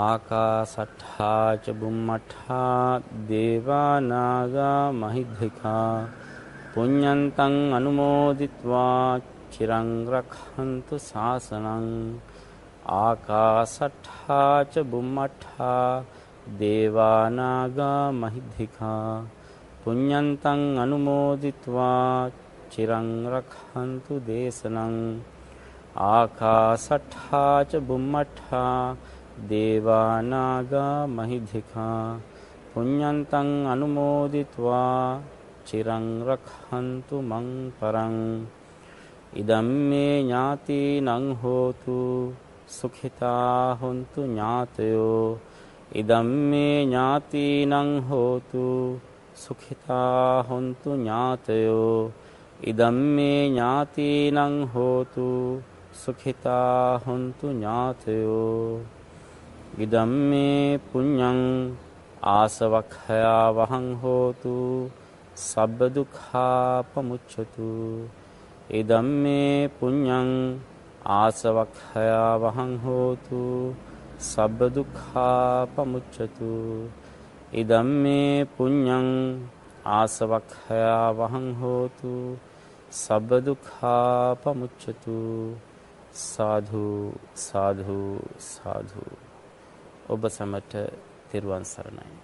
ආකාසට්ඨා ච බුම්මට්ඨා දේවා නාග මහිද්దికා පුඤ්ඤන්තං අනුමෝදිත්වා චිරං රක්ඛන්තු ශාසනං. ආකාසට්ඨා ච බුම්මට්ඨා දේවා නාග මහිද්దికා පුඤ්ඤන්තං අනුමෝදිත්වා චිරං රක්ඛන්තු දේශනං. ආකාසට්ඨා ච බුම්මඨා දේවා නාග මහිද්దికා පුඤ්ඤන්තං අනුමෝදිත්වා චිරං රක්ඛන්තු මං පරං ඉදම්මේ ඥාතිනං හෝතු සුඛිතා හොන්තු ඥාතයෝ ඉදම්මේ ඥාතිනං හෝතු සුඛිතා හොන්තු ඥාතයෝ ඉදම්මේ ඥාතිනං හෝතු සුඛිතා හොන්තු ඥාතයෝ ඉදම්මේ පුඤ්ඤං ආසවක්ඛයා වහං හෝතු සබ්බ දුක්ඛා පමුච්ඡතු ඉදම්මේ පුඤ්ඤං ආසවක්ඛයා වහං හෝතු සබ්බ දුක්ඛා පමුච්ඡතු ඉදම්මේ පුඤ්ඤං ආසවක්ඛයා වහං හෝතු සබ්බ දුක්ඛා පමුච්ඡතු සාධු සාධු සාධු. ඔබ සමට තෙරුවන් සරණයි.